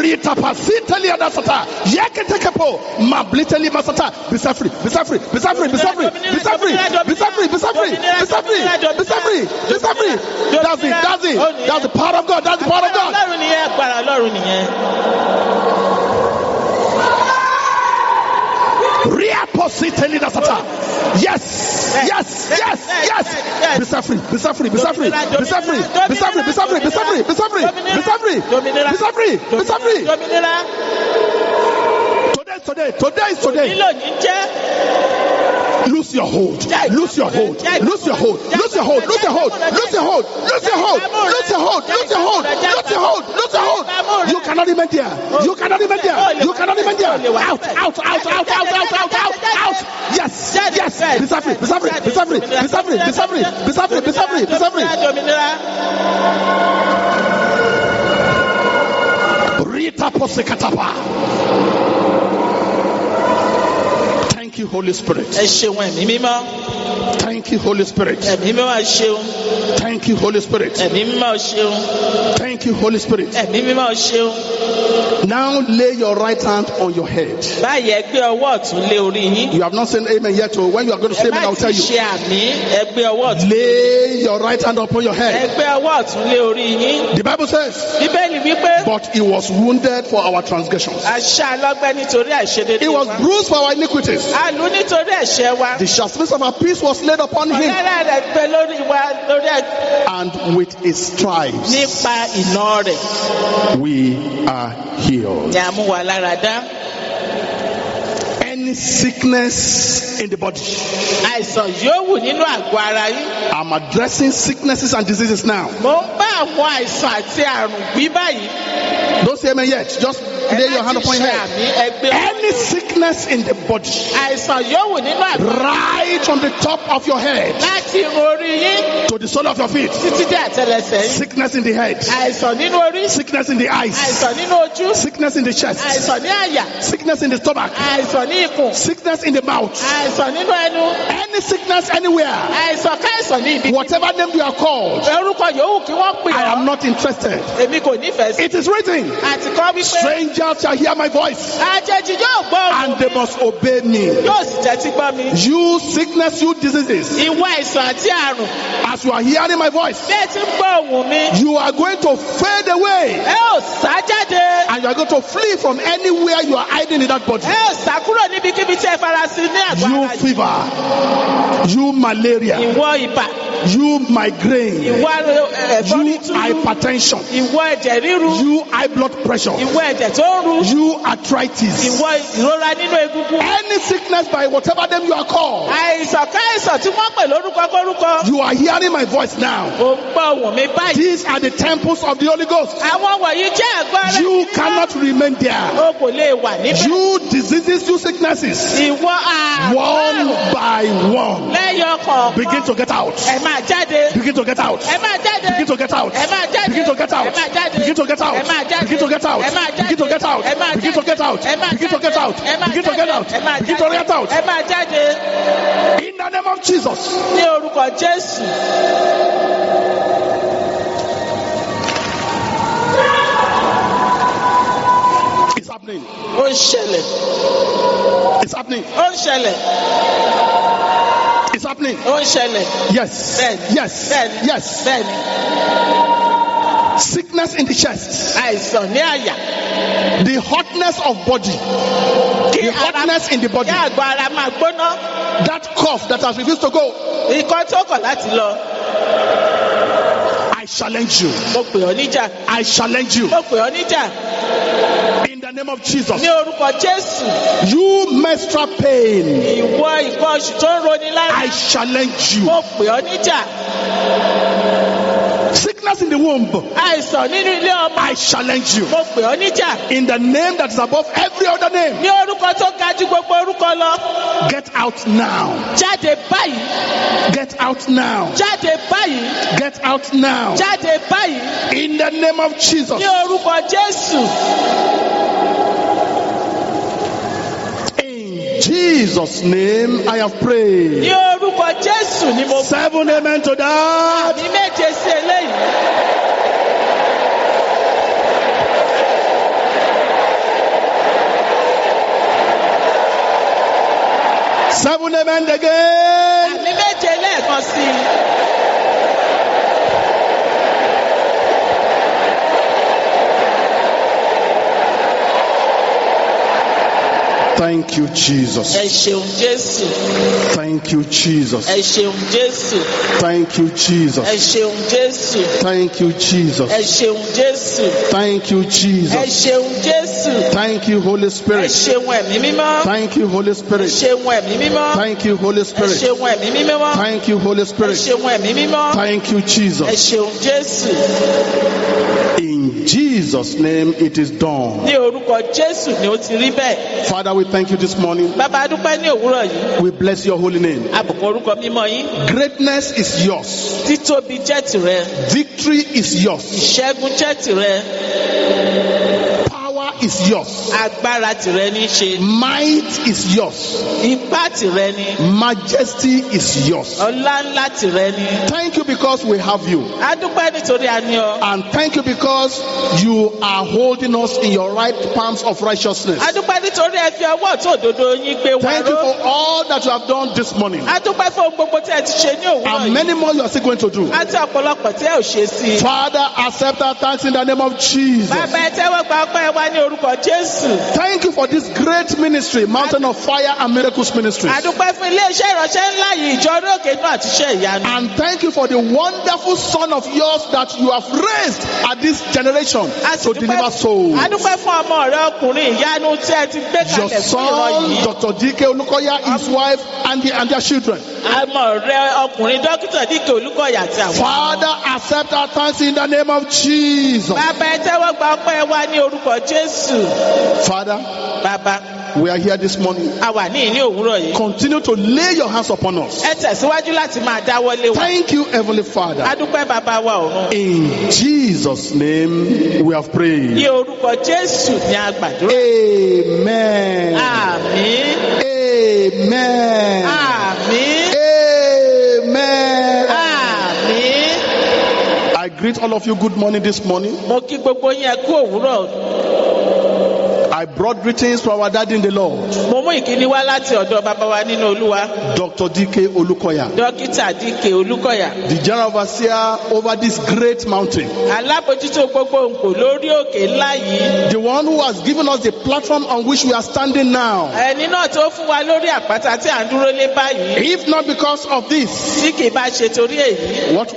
Speaker 1: Rita pasitali adasata. Yeke tekepo. Mablitali masata. Be set free. Be set free. Be set free. Be set free. Be set free. Be set free. Be set free. Be set free. Be free. Be free. That's it. That's it. That's the power of God. That's the power of God.
Speaker 2: Ọlọ́run nìyẹn. Agbára Ọlọ́run nìyẹn.
Speaker 1: Ria positali dasata. Yes. Yes. Yes. Yes. Be set free. Be set free. Be set free. Be set free. Be set free. Be set free. Be set free. Be set free. Be set free. Be set free. Be set free. Today today. Today is today.
Speaker 2: Nílò ní jẹ́.
Speaker 1: Lose your hold. Lose your hold. Lose your hold. Lose your hold. Lose your hold. Lose your hold. Lose your hold. Lose your hold. Lose your hold. Lose your hold. Lose your hold. You cannot remain there. You cannot remain there. You cannot remain there. Out. Out. Out. Out. Out. Out. Out. Out. Out. Yes. Yes. Be free. Be free. Be free. Be free. Be free. Be free. Be free. Be.
Speaker 2: Dominira.
Speaker 1: Rita Posekatapa. Thank you, Holy Spirit.
Speaker 2: Ẹ ṣeun ẹ̀mí mímọ́.
Speaker 1: Thank you, Holy Spirit.
Speaker 2: Ẹ̀mí mímọ́ ṣeun.
Speaker 1: Thank you, Holy Spirit.
Speaker 2: Ẹ̀mí mímọ́ ṣeun.
Speaker 1: Thank you, Holy Spirit.
Speaker 2: Ẹ̀mí mímọ́ ṣeun.
Speaker 1: Now lay your right hand on your head.
Speaker 2: Báyìí ẹ gbé ọwọ́ ọ̀tún lé orí yín.
Speaker 1: You have not said amen yet. So when you are going to say amen, I will tell you.
Speaker 2: ṣe àmì. Ẹ gbé ọwọ́ ọ̀tún.
Speaker 1: Lay your right hand upon your
Speaker 2: Ẹ
Speaker 1: head.
Speaker 2: gbé ọwọ́ ọ̀tún lé orí yín.
Speaker 1: The Bible says,
Speaker 2: Bíbélì wípé
Speaker 1: but he was wounded for our transgressions.
Speaker 2: aṣá lọ́gbẹ́ nítorí àìṣedédé
Speaker 1: He was
Speaker 2: wa.
Speaker 1: bruised for our iniquities.
Speaker 2: Nítorí ẹ̀ṣẹ̀ wa.
Speaker 1: The chastisement of our peace was laid upon him.
Speaker 2: Ọ̀rẹ́rẹ́ rẹ̀ gbé lórí wa lórí ẹ̀
Speaker 1: And with his stripes,
Speaker 2: nípa ìná rẹ̀
Speaker 1: we are healed.
Speaker 2: a mú wa lára dá.
Speaker 1: Any sickness in the body.
Speaker 2: Àìsàn yòówù nínú àgọ́ ara yín.
Speaker 1: I'm addressing sicknesses and diseases now.
Speaker 2: Mo ń bá àwọn àìsàn àti àrùn báyìí.
Speaker 1: Don't say amen yet. Just lay your hand upon your head. Any sickness in the body,
Speaker 2: Àìsàn yòówù nínú àgọ́
Speaker 1: right from the top of your head
Speaker 2: láti orí yín
Speaker 1: to the sole of your feet.
Speaker 2: títí dé àtẹlẹsẹ̀ yín.
Speaker 1: Sickness in the head,
Speaker 2: Àìsàn nínú orí.
Speaker 1: sickness in the eyes,
Speaker 2: Àìsàn nínú ojú.
Speaker 1: sickness in the chest,
Speaker 2: Àìsàn ní àyà.
Speaker 1: sickness in the stomach,
Speaker 2: Àìsàn ní
Speaker 1: sickness in the mouth.
Speaker 2: Àìsàn nínú ẹnu.
Speaker 1: Any sickness anywhere,
Speaker 2: Àìsàn káìsàn ní ibi.
Speaker 1: whatever name you are called,
Speaker 2: Orúkọ yòówù kí wọ́n pè
Speaker 1: I am not interested.
Speaker 2: Èmi kò nífẹ̀ẹ́ sí.
Speaker 1: It is written,
Speaker 2: Àti kọ́ wípé
Speaker 1: strangers shall hear my voice
Speaker 2: àjèjì yóò gbọ́ òun.
Speaker 1: and they must obey me.
Speaker 2: Yóò sì tẹ́tí gbọ́ mi.
Speaker 1: You sickness, you diseases,
Speaker 2: Ìwọ àìsàn àti àrùn.
Speaker 1: as you are hearing my voice,
Speaker 2: Bí ti ń gbọ́ òun mi.
Speaker 1: you are going to fade away
Speaker 2: Ẹ ò sá jáde.
Speaker 1: and you are going to flee from anywhere you are hiding in that body.
Speaker 2: Ẹ ò sá kúrò
Speaker 1: You fever, you malaria, you migraine, you hypertension, you high blood pressure, you arthritis. Any sickness by whatever name you are called, you are hearing my voice now. These are the temples of the Holy Ghost. You cannot remain there. You diseases, you sicknesses,
Speaker 2: Ìwọ àrùn.
Speaker 1: one by one,
Speaker 2: Lẹ́yọ kọ̀ọ̀kan.
Speaker 1: begin to get out.
Speaker 2: Ẹ máa jáde.
Speaker 1: Begin to get out.
Speaker 2: Ẹ máa jáde.
Speaker 1: Begin to get out.
Speaker 2: Ẹ máa jáde.
Speaker 1: Begin to get out.
Speaker 2: Ẹ máa jáde.
Speaker 1: Begin to get out.
Speaker 2: Ẹ máa jáde.
Speaker 1: Begin to get out.
Speaker 2: Ẹ máa jáde.
Speaker 1: Begin to get out.
Speaker 2: Ẹ máa
Speaker 1: Begin to
Speaker 2: jáde.
Speaker 1: get out.
Speaker 2: Ẹ máa
Speaker 1: Begin to get out.
Speaker 2: jáde. Ẹ máa
Speaker 1: Begin to get
Speaker 2: jáde.
Speaker 1: out.
Speaker 2: Ẹ máa
Speaker 1: Begin to
Speaker 2: jáde.
Speaker 1: get out.
Speaker 2: Ẹ máa jáde.
Speaker 1: In the name of Jesus.
Speaker 2: Ní orúkọ Jésù.
Speaker 1: Happening.
Speaker 2: Ó ń ṣẹlẹ̀.
Speaker 1: It's happening.
Speaker 2: Ó ń ṣẹlẹ̀.
Speaker 1: It's happening.
Speaker 2: Ó ń ṣẹlẹ̀.
Speaker 1: Yes.
Speaker 2: Bẹ́ẹ̀ni.
Speaker 1: Yes.
Speaker 2: Bẹ́ẹ̀ni.
Speaker 1: Yes.
Speaker 2: Bẹ́ẹ̀ni.
Speaker 1: Sickness in the chest.
Speaker 2: Àìsàn ní àyà.
Speaker 1: The hotness of body.
Speaker 2: Kí
Speaker 1: The hotness in the body.
Speaker 2: kí àgọ́ ara máa gbóná.
Speaker 1: That cough that has refused to go.
Speaker 2: Ikọ́ tó kọ̀ láti lọ.
Speaker 1: I challenge you.
Speaker 2: Mo pè ọ́ níjà.
Speaker 1: I challenge you.
Speaker 2: Mo pè ọ́ níjà.
Speaker 1: In the name of Jesus.
Speaker 2: ní orúkọ jésù
Speaker 1: You menstrual pain.
Speaker 2: ìwọ ìkọ́ oṣù tó ń roni lára
Speaker 1: I challenge you.
Speaker 2: mo pè ọ́ níjà
Speaker 1: Sickness in the womb.
Speaker 2: àìsàn nínú ilé ọmọ
Speaker 1: I challenge you.
Speaker 2: mo pè ọ́ níjà
Speaker 1: In the name that is above every other name.
Speaker 2: ní orúkọ tó ga ju gbogbo orúkọ lọ
Speaker 1: Get out now.
Speaker 2: jáde báyìí
Speaker 1: Get out now.
Speaker 2: jáde báyìí
Speaker 1: Get out now.
Speaker 2: jáde báyìí
Speaker 1: In the name of Jesus.
Speaker 2: ní orúkọ jésù
Speaker 1: Jesus' name I have prayed.
Speaker 2: ní orúkọ jésù ni mo
Speaker 1: Seven amen to that.
Speaker 2: ní méje sí eléyìí
Speaker 1: Seven amen again.
Speaker 2: àmì méje lẹ́ẹ̀kan sí i.
Speaker 1: Thank you, Jesus.
Speaker 2: ẹ ṣeun jésù
Speaker 1: Thank you, Jesus.
Speaker 2: ẹ ṣeun jésù
Speaker 1: Thank you,
Speaker 2: ẹ
Speaker 1: Jesus.
Speaker 2: ṣeun jésù
Speaker 1: Thank you, Jesus.
Speaker 2: ẹ ṣeun jésù
Speaker 1: Thank you,
Speaker 2: ẹ
Speaker 1: Jesus.
Speaker 2: ṣeun jésù
Speaker 1: Thank you, Holy Spirit.
Speaker 2: ṣeun ẹ̀mí mímọ́
Speaker 1: Thank you, Holy Spirit.
Speaker 2: ṣeun ẹ̀mí mímọ́
Speaker 1: Thank you, Holy Spirit.
Speaker 2: ṣeun ẹ̀mí mímọ́
Speaker 1: Thank you, Holy Spirit.
Speaker 2: ṣeun ẹ̀mí mímọ́
Speaker 1: Thank you, Jesus. In Jesus' name it is done.
Speaker 2: ní orúkọ jésù ni ó ti rí bẹ́ẹ̀
Speaker 1: Father, we thank you this morning.
Speaker 2: bàbá a dúpẹ́ ní òwúrọ̀ yìí
Speaker 1: We bless your holy name.
Speaker 2: àbùkù orúkọ mímọ́ yín
Speaker 1: Greatness is yours.
Speaker 2: títóbi jẹ́ tìrẹ
Speaker 1: Victory is yours. Power is yours.
Speaker 2: agbára tìrẹ ní ṣe
Speaker 1: Might is yours.
Speaker 2: ipá tìrẹ ni
Speaker 1: Majesty is yours.
Speaker 2: ọlá ńlá tìrẹ ni
Speaker 1: Thank you because we have you.
Speaker 2: a dúpẹ́ nítorí a ní ọ
Speaker 1: And thank you because you are holding us in your right palms of righteousness.
Speaker 2: a dúpẹ́ nítorí ẹ fi ọwọ́ tó òdodo yín gbé wa
Speaker 1: Thank you for all that you have done this morning.
Speaker 2: a dúpẹ́ fún gbogbo tí ẹ ti ṣe ní òwúrọ̀
Speaker 1: And
Speaker 2: yìí
Speaker 1: many more you are still going to do.
Speaker 2: àti ọ̀pọ̀lọpọ̀ tí ẹ ò ṣe sí i
Speaker 1: Father, accept our thanks in the name of Jesus.
Speaker 2: bàbá ẹ tẹ́wọ́ gba ọpẹ́ wa ní orúkọ jésù
Speaker 1: Thank you for this great ministry, Mountain of Fire and Miracles Ministry.
Speaker 2: a dúpẹ́ fún iléeṣẹ́ ìránṣẹ́ ńlá yìí ìjọ orí òkè náà àti iṣẹ́ ìyanu
Speaker 1: And thank you for the wonderful son of yours that you have raised at this generation to deliver souls.
Speaker 2: a dúpẹ́ fún ọmọ rẹ ọkùnrin ìyanu tí ẹ ti gbé
Speaker 1: Your
Speaker 2: kalẹ̀ fún
Speaker 1: son,
Speaker 2: yìí
Speaker 1: Dr. D.K. Olukoya, his wife, and, the, and their children.
Speaker 2: ọmọ rẹ ọkùnrin dókítà díkè olúkọ̀yà àti àwọn.
Speaker 1: Father, accept our thanks in the name of Jesus.
Speaker 2: bàbá ẹ tẹ́wọ́ gba ọpẹ́ wa ní orúkọ jésù
Speaker 1: Father,
Speaker 2: bàbá
Speaker 1: we are here this morning.
Speaker 2: a wà ní ìní òwúrọ̀ yìí
Speaker 1: Continue to lay your hands upon us.
Speaker 2: ẹ tẹ̀síwájú láti máa dáwọ́lé wa
Speaker 1: Thank you, Heavenly Father.
Speaker 2: a bàbá wa ọ̀run
Speaker 1: In Jesus' name we have
Speaker 2: ní
Speaker 1: prayed.
Speaker 2: orúkọ jésù ní agbàdúrà
Speaker 1: Amen.
Speaker 2: àmín
Speaker 1: Amen.
Speaker 2: àmín
Speaker 1: Amen. Greet all of you good morning this morning.
Speaker 2: mo kí gbogbo yín kú òwúrọ̀
Speaker 1: I brought greetings from our daddy in the Lord,
Speaker 2: mo mú ìkíní wá láti ọ̀dọ̀ bàbá wa nínú olúwa
Speaker 1: Dr. D.K. Olukoya,
Speaker 2: dókítà díkè olúkọ̀yà
Speaker 1: the general overseer over this great mountain,
Speaker 2: alábòjútó gbogbo òǹkò lórí òkè ńlá yìí
Speaker 1: the one who has given us the platform on which we are standing now.
Speaker 2: ẹni náà tó fún wa lórí àpáta tí à ń dúró lé báyìí
Speaker 1: If not because of this,
Speaker 2: tí kì í bá ṣe torí èyí
Speaker 1: what,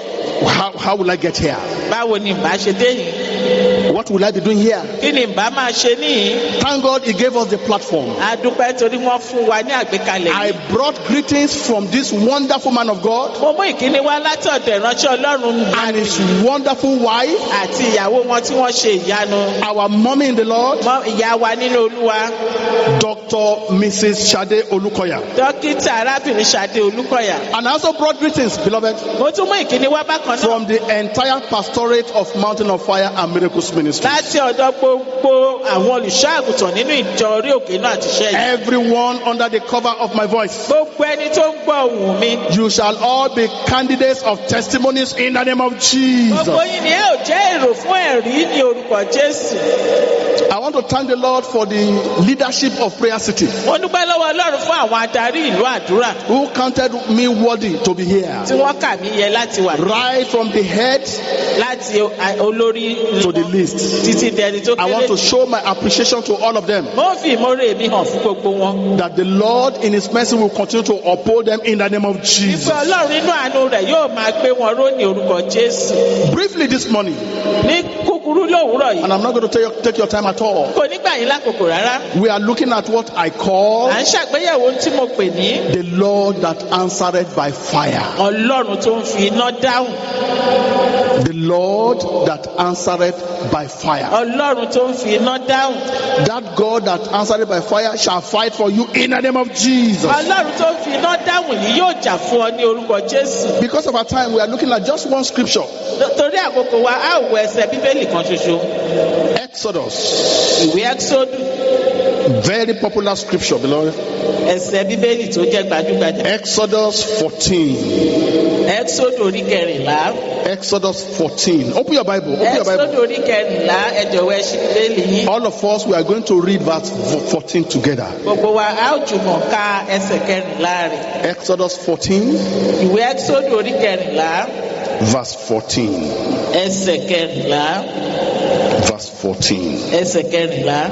Speaker 1: how, how will I get here?
Speaker 2: báwo ni ìbá ṣe dé yìí
Speaker 1: What will I be doing here?
Speaker 2: kí ni ìbá máa ṣe níyìí
Speaker 1: Thank God He gave us the platform.
Speaker 2: a dúpẹ́ torí wọ́n fún wa ní àgbékalẹ̀
Speaker 1: I brought greetings from this wonderful man of God
Speaker 2: mo mú ìkíní wá láti ọ̀dọ̀ ìránṣẹ́ ọlọ́run
Speaker 1: and his wonderful wife,
Speaker 2: àti ìyàwó wọn tí wọ́n ṣe ìyanu
Speaker 1: our mommy in the Lord,
Speaker 2: ìyá wa nínú olúwa
Speaker 1: Dr. Mrs. Shade Olukoya.
Speaker 2: dókítà arábìnrin ṣadé olúkọ̀yà
Speaker 1: And I also brought greetings, beloved,
Speaker 2: mo tún mú ìkíní wá bákan náà
Speaker 1: from the entire pastorate of Mountain of Fire and Miracles Ministry.
Speaker 2: láti ọ̀dọ̀ gbogbo àwọn olùṣọ́ àgùntàn nínú ìjọ orí òkè náà àti iṣẹ́ yìí
Speaker 1: Everyone under the cover of my voice.
Speaker 2: gbogbo ẹni tó ń gbọ́ ohùn mi
Speaker 1: You shall all be candidates of testimonies in the name of
Speaker 2: gbogbo
Speaker 1: Jesus.
Speaker 2: yín ni ẹ ò jẹ́ èrò fún ẹ̀rí ní orúkọ jésù
Speaker 1: I want to thank the Lord for the leadership of Prayer City,
Speaker 2: mo dúpẹ́ lọ́wọ́ ọlọ́run fún àwọn adarí ìlú àdúrà
Speaker 1: who counted me worthy to be here.
Speaker 2: tí wọ́n kà mí yẹ láti wà
Speaker 1: Right from the head
Speaker 2: láti olórí
Speaker 1: to the least.
Speaker 2: títí dẹni tó
Speaker 1: I want
Speaker 2: kéré
Speaker 1: to show my appreciation to all of them.
Speaker 2: mo fi ìmọ̀ràn mi hàn fún gbogbo wọn
Speaker 1: That the Lord in His mercy will continue to uphold them in the name of Jesus.
Speaker 2: ìfẹ́ ọlọ́run nínú àánú rẹ̀ yóò máa gbé wọn ró ní orúkọ jésù
Speaker 1: Briefly this morning,
Speaker 2: ní kúkúrú lówùúrọ̀ yìí
Speaker 1: and I'm not going to take your, take your time at all.
Speaker 2: kò ní gbà yín lákòókò rárá
Speaker 1: We are looking at what I call
Speaker 2: à ń ṣàgbéyẹ̀wò tí mo pè ní
Speaker 1: the Lord that answered by fire.
Speaker 2: ọlọ́run tó ń fi iná dáhùn
Speaker 1: The Lord that answered by fire.
Speaker 2: ọlọ́run tó ń fi iná dáhùn
Speaker 1: That God that answered by fire shall fight for you in the name of Jesus.
Speaker 2: ọlọ́run tó fi iná dáhùn yìí yóò jà fún ọ ní orúkọ jésù
Speaker 1: Because of our time, we are looking at just one scripture
Speaker 2: torí àkókò wa a ò wo ẹsẹ̀ bíbélì kan ṣoṣo
Speaker 1: Exodus.
Speaker 2: ìwé ẹ́xódù
Speaker 1: Very popular scripture, beloved.
Speaker 2: ẹsẹ̀ bíbélì tó jẹ́ gbajúgbajà
Speaker 1: Exodus 14.
Speaker 2: ẹ́xódù orí kẹrìnlá
Speaker 1: Exodus 14. Open your Bible. Open your Bible.
Speaker 2: orí kẹrìnlá ẹ jọ̀wọ́ ẹ ṣí bíbélì yín
Speaker 1: All of us, we are going to read verse 14 together.
Speaker 2: gbogbo wa a ó jùmọ̀ ka ẹsẹ̀ kẹrìnlá rẹ̀
Speaker 1: Exodus 14,
Speaker 2: ìwé ẹ́xódù orí kẹrìnlá
Speaker 1: verse 14.
Speaker 2: ẹsẹ̀ kẹrìnlá
Speaker 1: Verse 14.
Speaker 2: ẹsẹ̀ kẹrìnlá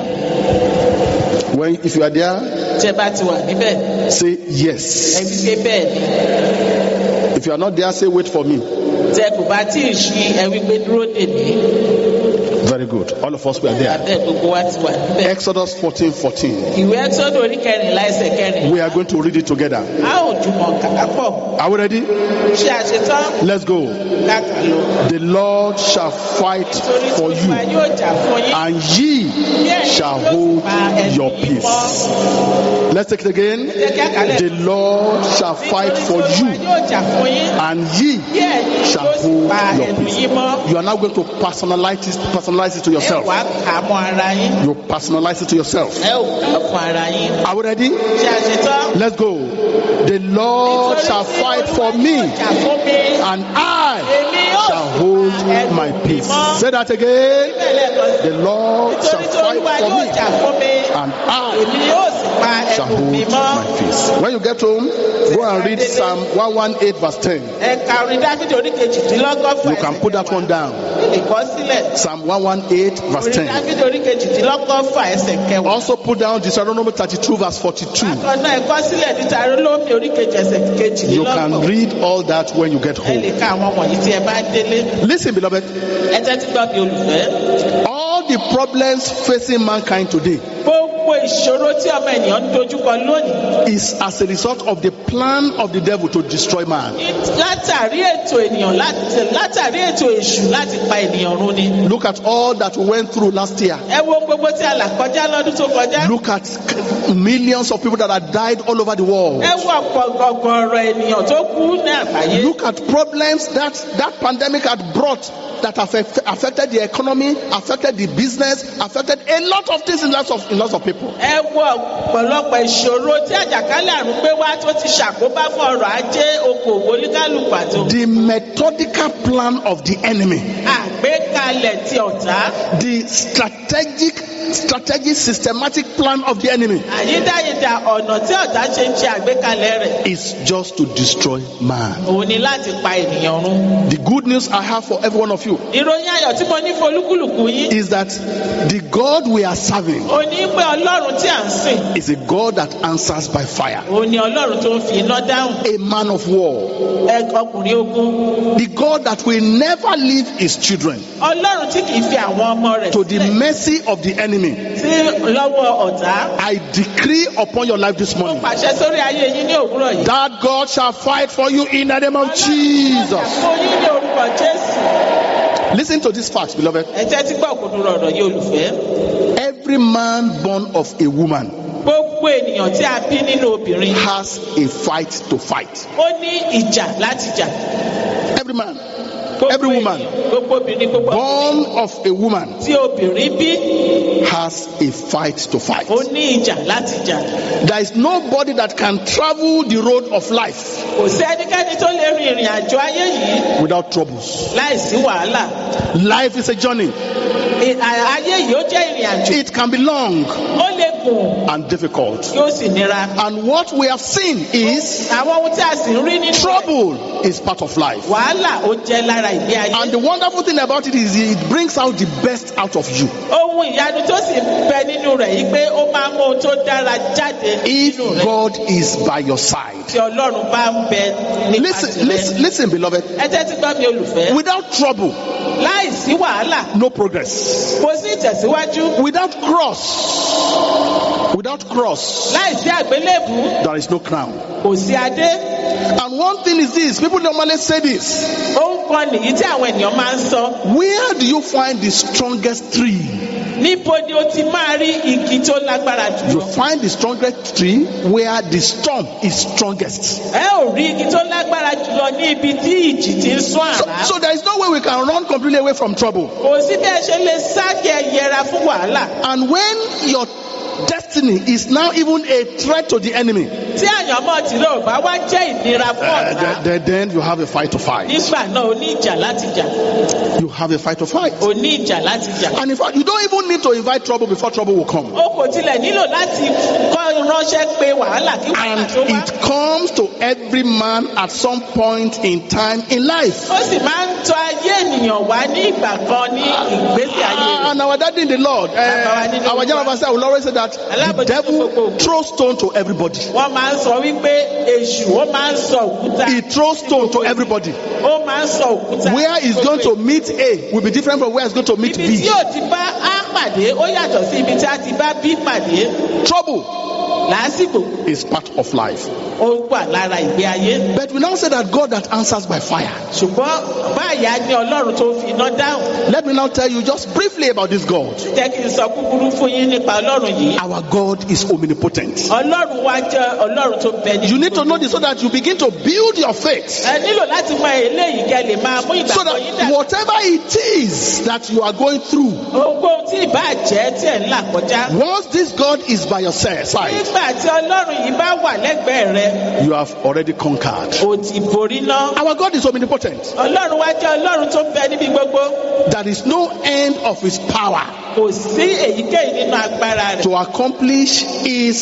Speaker 1: When, if you are there,
Speaker 2: tẹ bá ti wà níbẹ̀
Speaker 1: say
Speaker 2: ẹ
Speaker 1: yes.
Speaker 2: wí pé bẹ́ẹ̀
Speaker 1: If you are not there, say wait for me.
Speaker 2: tẹ kò bá tí ì ṣí ẹ wí pé dúró dè mí
Speaker 1: Very good. All of us, we are there.
Speaker 2: abẹ́ gbogbo wa ti wà níbẹ̀.
Speaker 1: Exodus 14, 14.
Speaker 2: ìwé ẹ́xódù orí kẹrìnlá ẹsẹ̀ kẹrìnlá
Speaker 1: We are going to read it together.
Speaker 2: a ò jùmọ̀ kà pọ̀
Speaker 1: Are we ready?
Speaker 2: ṣé a ṣe tán
Speaker 1: Let's go. The Lord shall fight for you,
Speaker 2: yóò jà fún yín
Speaker 1: and ye shall hold your peace. Let's take it again.
Speaker 2: jẹ́ kí a kà lẹ̀.
Speaker 1: The Lord shall fight for you,
Speaker 2: olúwa yóò jà fún yín
Speaker 1: and ye shall hold your peace. You are now going to personalize it, personalize it to yourself.
Speaker 2: wàá kà á mọ́ ara yín
Speaker 1: You personalize it to yourself.
Speaker 2: ẹ ò kà á fún ara yín.
Speaker 1: Are we ready?
Speaker 2: ṣé a ṣe tán.
Speaker 1: Let's go. The Lord shall fight for me,
Speaker 2: jà fún mi.
Speaker 1: and I shall hold my peace. Say that again.
Speaker 2: bẹ́ẹ̀ lẹ́ẹ̀kan sí.
Speaker 1: The Lord shall
Speaker 2: nítorí tí olúwa
Speaker 1: fight for me,
Speaker 2: jà fún mi.
Speaker 1: and I shall hold my peace. When you get home, go and read Psalm 118, verse 10. You can put that one down. Psalm 118, verse 10. Also put down Deuteronomy 32, verse 42. You can read all that when you get home. Listen, beloved. All the problems facing mankind today.
Speaker 2: Gbogbo ìṣòro tí ọmọ ènìyàn ń dojúkọ lónìí.
Speaker 1: is as a result of the plan of the devil to destroy man.
Speaker 2: látàrí ètò ènìyàn látàrí ètò èṣù láti pa ènìyàn run ni.
Speaker 1: Look at all that we went through last year.
Speaker 2: ẹ wo gbogbo tí a là kọjá lọ́dún tó kọjá.
Speaker 1: Look at millions of people that have died all over the world.
Speaker 2: ẹ wo ènìyàn tó kú ní àgbáyé.
Speaker 1: Look at problems that that pandemic had brought that affected the economy, affected the business, affected a lot of things in lots of in lots of people.
Speaker 2: ẹ wo ọ̀pọ̀lọpọ̀ ìṣòro tí àjàkálẹ̀ àrùn gbé wá tó ti ṣàkóbá fún ọrọ̀ ajé okòwò oníkálukú àti
Speaker 1: The methodical plan of the enemy,
Speaker 2: àgbékalẹ̀ ti ọ̀tá
Speaker 1: the strategic, strategic, systematic plan of the enemy
Speaker 2: àyídáyidà ọ̀nà tí ọ̀tá ṣe ń ṣe àgbékalẹ̀ rẹ̀
Speaker 1: is just to destroy man.
Speaker 2: òun ni láti pa ènìyàn run.
Speaker 1: The good news I have for every one of you
Speaker 2: ìròyìn ayọ̀ tí mo ní fún olúkúlùkù yín
Speaker 1: is that the God we are serving
Speaker 2: ó ní pé ọlọ́run tí à ń sìn
Speaker 1: is a God that answers by fire,
Speaker 2: òun ni ọlọ́run tó ń fi iná dáhùn
Speaker 1: a man of war,
Speaker 2: ẹ ọkùnrin ogun
Speaker 1: the God that will never leave his children
Speaker 2: ọlọ́run tí kì í fi àwọn ọmọ rẹ̀
Speaker 1: to the mercy of the enemy.
Speaker 2: sí lọ́wọ́ ọ̀tá
Speaker 1: I decree upon your life this morning
Speaker 2: pàṣẹ sórí ayé yín ní òwúrọ̀ yìí.
Speaker 1: that God shall fight for you in the name of
Speaker 2: Ọlọ́run yóò jà
Speaker 1: Jesus.
Speaker 2: fún yín ní orúkọ jésù.
Speaker 1: Listen to this fact, beloved.
Speaker 2: ẹ tẹ́tí gbọ́ òkúdùrọ̀ ọ̀rọ̀ yìí olùfẹ́.
Speaker 1: Every man born of a woman
Speaker 2: gbogbo ènìyàn tí a bí nínú obìnrin
Speaker 1: has a fight to fight.
Speaker 2: ó ní ìjà láti jà.
Speaker 1: Every man every woman born of a woman has a fight to fight. There is nobody that can travel the road of life without troubles. Life is a journey. It can be long and difficult. And what we have seen is trouble is part of life. And the wonderful thing about it is it brings out the best out of you. If God is by your side. Listen, listen, listen, beloved. Without trouble
Speaker 2: láìsí wàhálà
Speaker 1: no progress.
Speaker 2: kò sí ìtẹ̀síwájú
Speaker 1: Without cross, without cross,
Speaker 2: láìsí àgbélébù
Speaker 1: there is no crown.
Speaker 2: kò sí adé
Speaker 1: And one thing is this people normally say this
Speaker 2: ohun kan nìyí tí àwọn ènìyàn máa ń sọ
Speaker 1: Where do you find the strongest tree?
Speaker 2: Níbo ni o ti máa rí igi tó lágbára
Speaker 1: You
Speaker 2: jùlọ
Speaker 1: find the strongest tree where the storm is strongest.
Speaker 2: ẹ ò rí igi tó lágbára jùlọ ní ibi tí ìjì ti ń sún
Speaker 1: So,
Speaker 2: àrá
Speaker 1: so there is no way we can run completely away from trouble.
Speaker 2: kò sí bí ẹ ṣe lè sáàkì ẹ yẹra fún wàhálà
Speaker 1: And when your destiny is now even a threat to the enemy,
Speaker 2: tí àyànmọ́ tìrẹ ò bá wá jẹ́ ìnira fún
Speaker 1: uh,
Speaker 2: ọ̀tá
Speaker 1: then, then you have a fight to fight.
Speaker 2: nígbà náà o ní ìjà láti jà
Speaker 1: You have a fight to fight.
Speaker 2: o ní ìjà láti jà
Speaker 1: And in fact, you don't even need to invite trouble before trouble will come.
Speaker 2: o kò tilẹ̀ nílò láti kọ́ ránṣẹ́ pé wàhálà kí wàhálà
Speaker 1: And
Speaker 2: tó wá
Speaker 1: it comes to every man at some point in time in life.
Speaker 2: ó sì máa ń tọ ayé ènìyàn wá ní ìgbà kan ní ìgbésí ayé rẹ̀.
Speaker 1: And our daddy in the Lord, uh, our general pastor will always say that the devil throws stone to everybody.
Speaker 2: wọ́n máa ń sọ wípé èṣù ó máa ń sọ òkúta
Speaker 1: He throws stone to everybody.
Speaker 2: ó máa ń sọ òkúta
Speaker 1: Where he's going to meet A will be different from where he's going to meet
Speaker 2: ibi tí
Speaker 1: B.
Speaker 2: yóò ti bá a pàdé ó yàtọ̀ sí ibi tí a ti bá b pàdé
Speaker 1: Trouble
Speaker 2: lásìkò
Speaker 1: is part of life.
Speaker 2: ó wà lára ìgbé ayé
Speaker 1: But we now say that God that answers by fire.
Speaker 2: ṣùgbọ́n báyà ní ọlọ́run tó fi iná dáhùn
Speaker 1: Let me now tell you just briefly about this God.
Speaker 2: jẹ́ kí n sọ kúkúrú fún yín nípa ọlọ́run yìí
Speaker 1: Our God is omnipotent.
Speaker 2: ọlọ́run wa jẹ́ ọlọ́run tó bẹ ní
Speaker 1: You need to know this so that you begin to build your faith.
Speaker 2: ẹ nílò láti mọ eléyìí kẹ́ lè máa mú
Speaker 1: So
Speaker 2: ìgbàgbọ́ yín
Speaker 1: that whatever it is that you are going through,
Speaker 2: tí ìbá jẹ́ tí ẹ̀ ń là kọjá
Speaker 1: once this God is by your side,
Speaker 2: nígbà tí ọlọ́run yìí bá wà lẹ́gbẹ̀ẹ́ rẹ
Speaker 1: you have already conquered.
Speaker 2: o ti borí náà
Speaker 1: Our God is omnipotent.
Speaker 2: ọlọ́run wa jẹ́ ọlọ́run tó bẹ níbi gbogbo.
Speaker 1: There is no end of his power.
Speaker 2: Kò sí èyíkéyìí nínú agbára rẹ̀.
Speaker 1: To accomplish his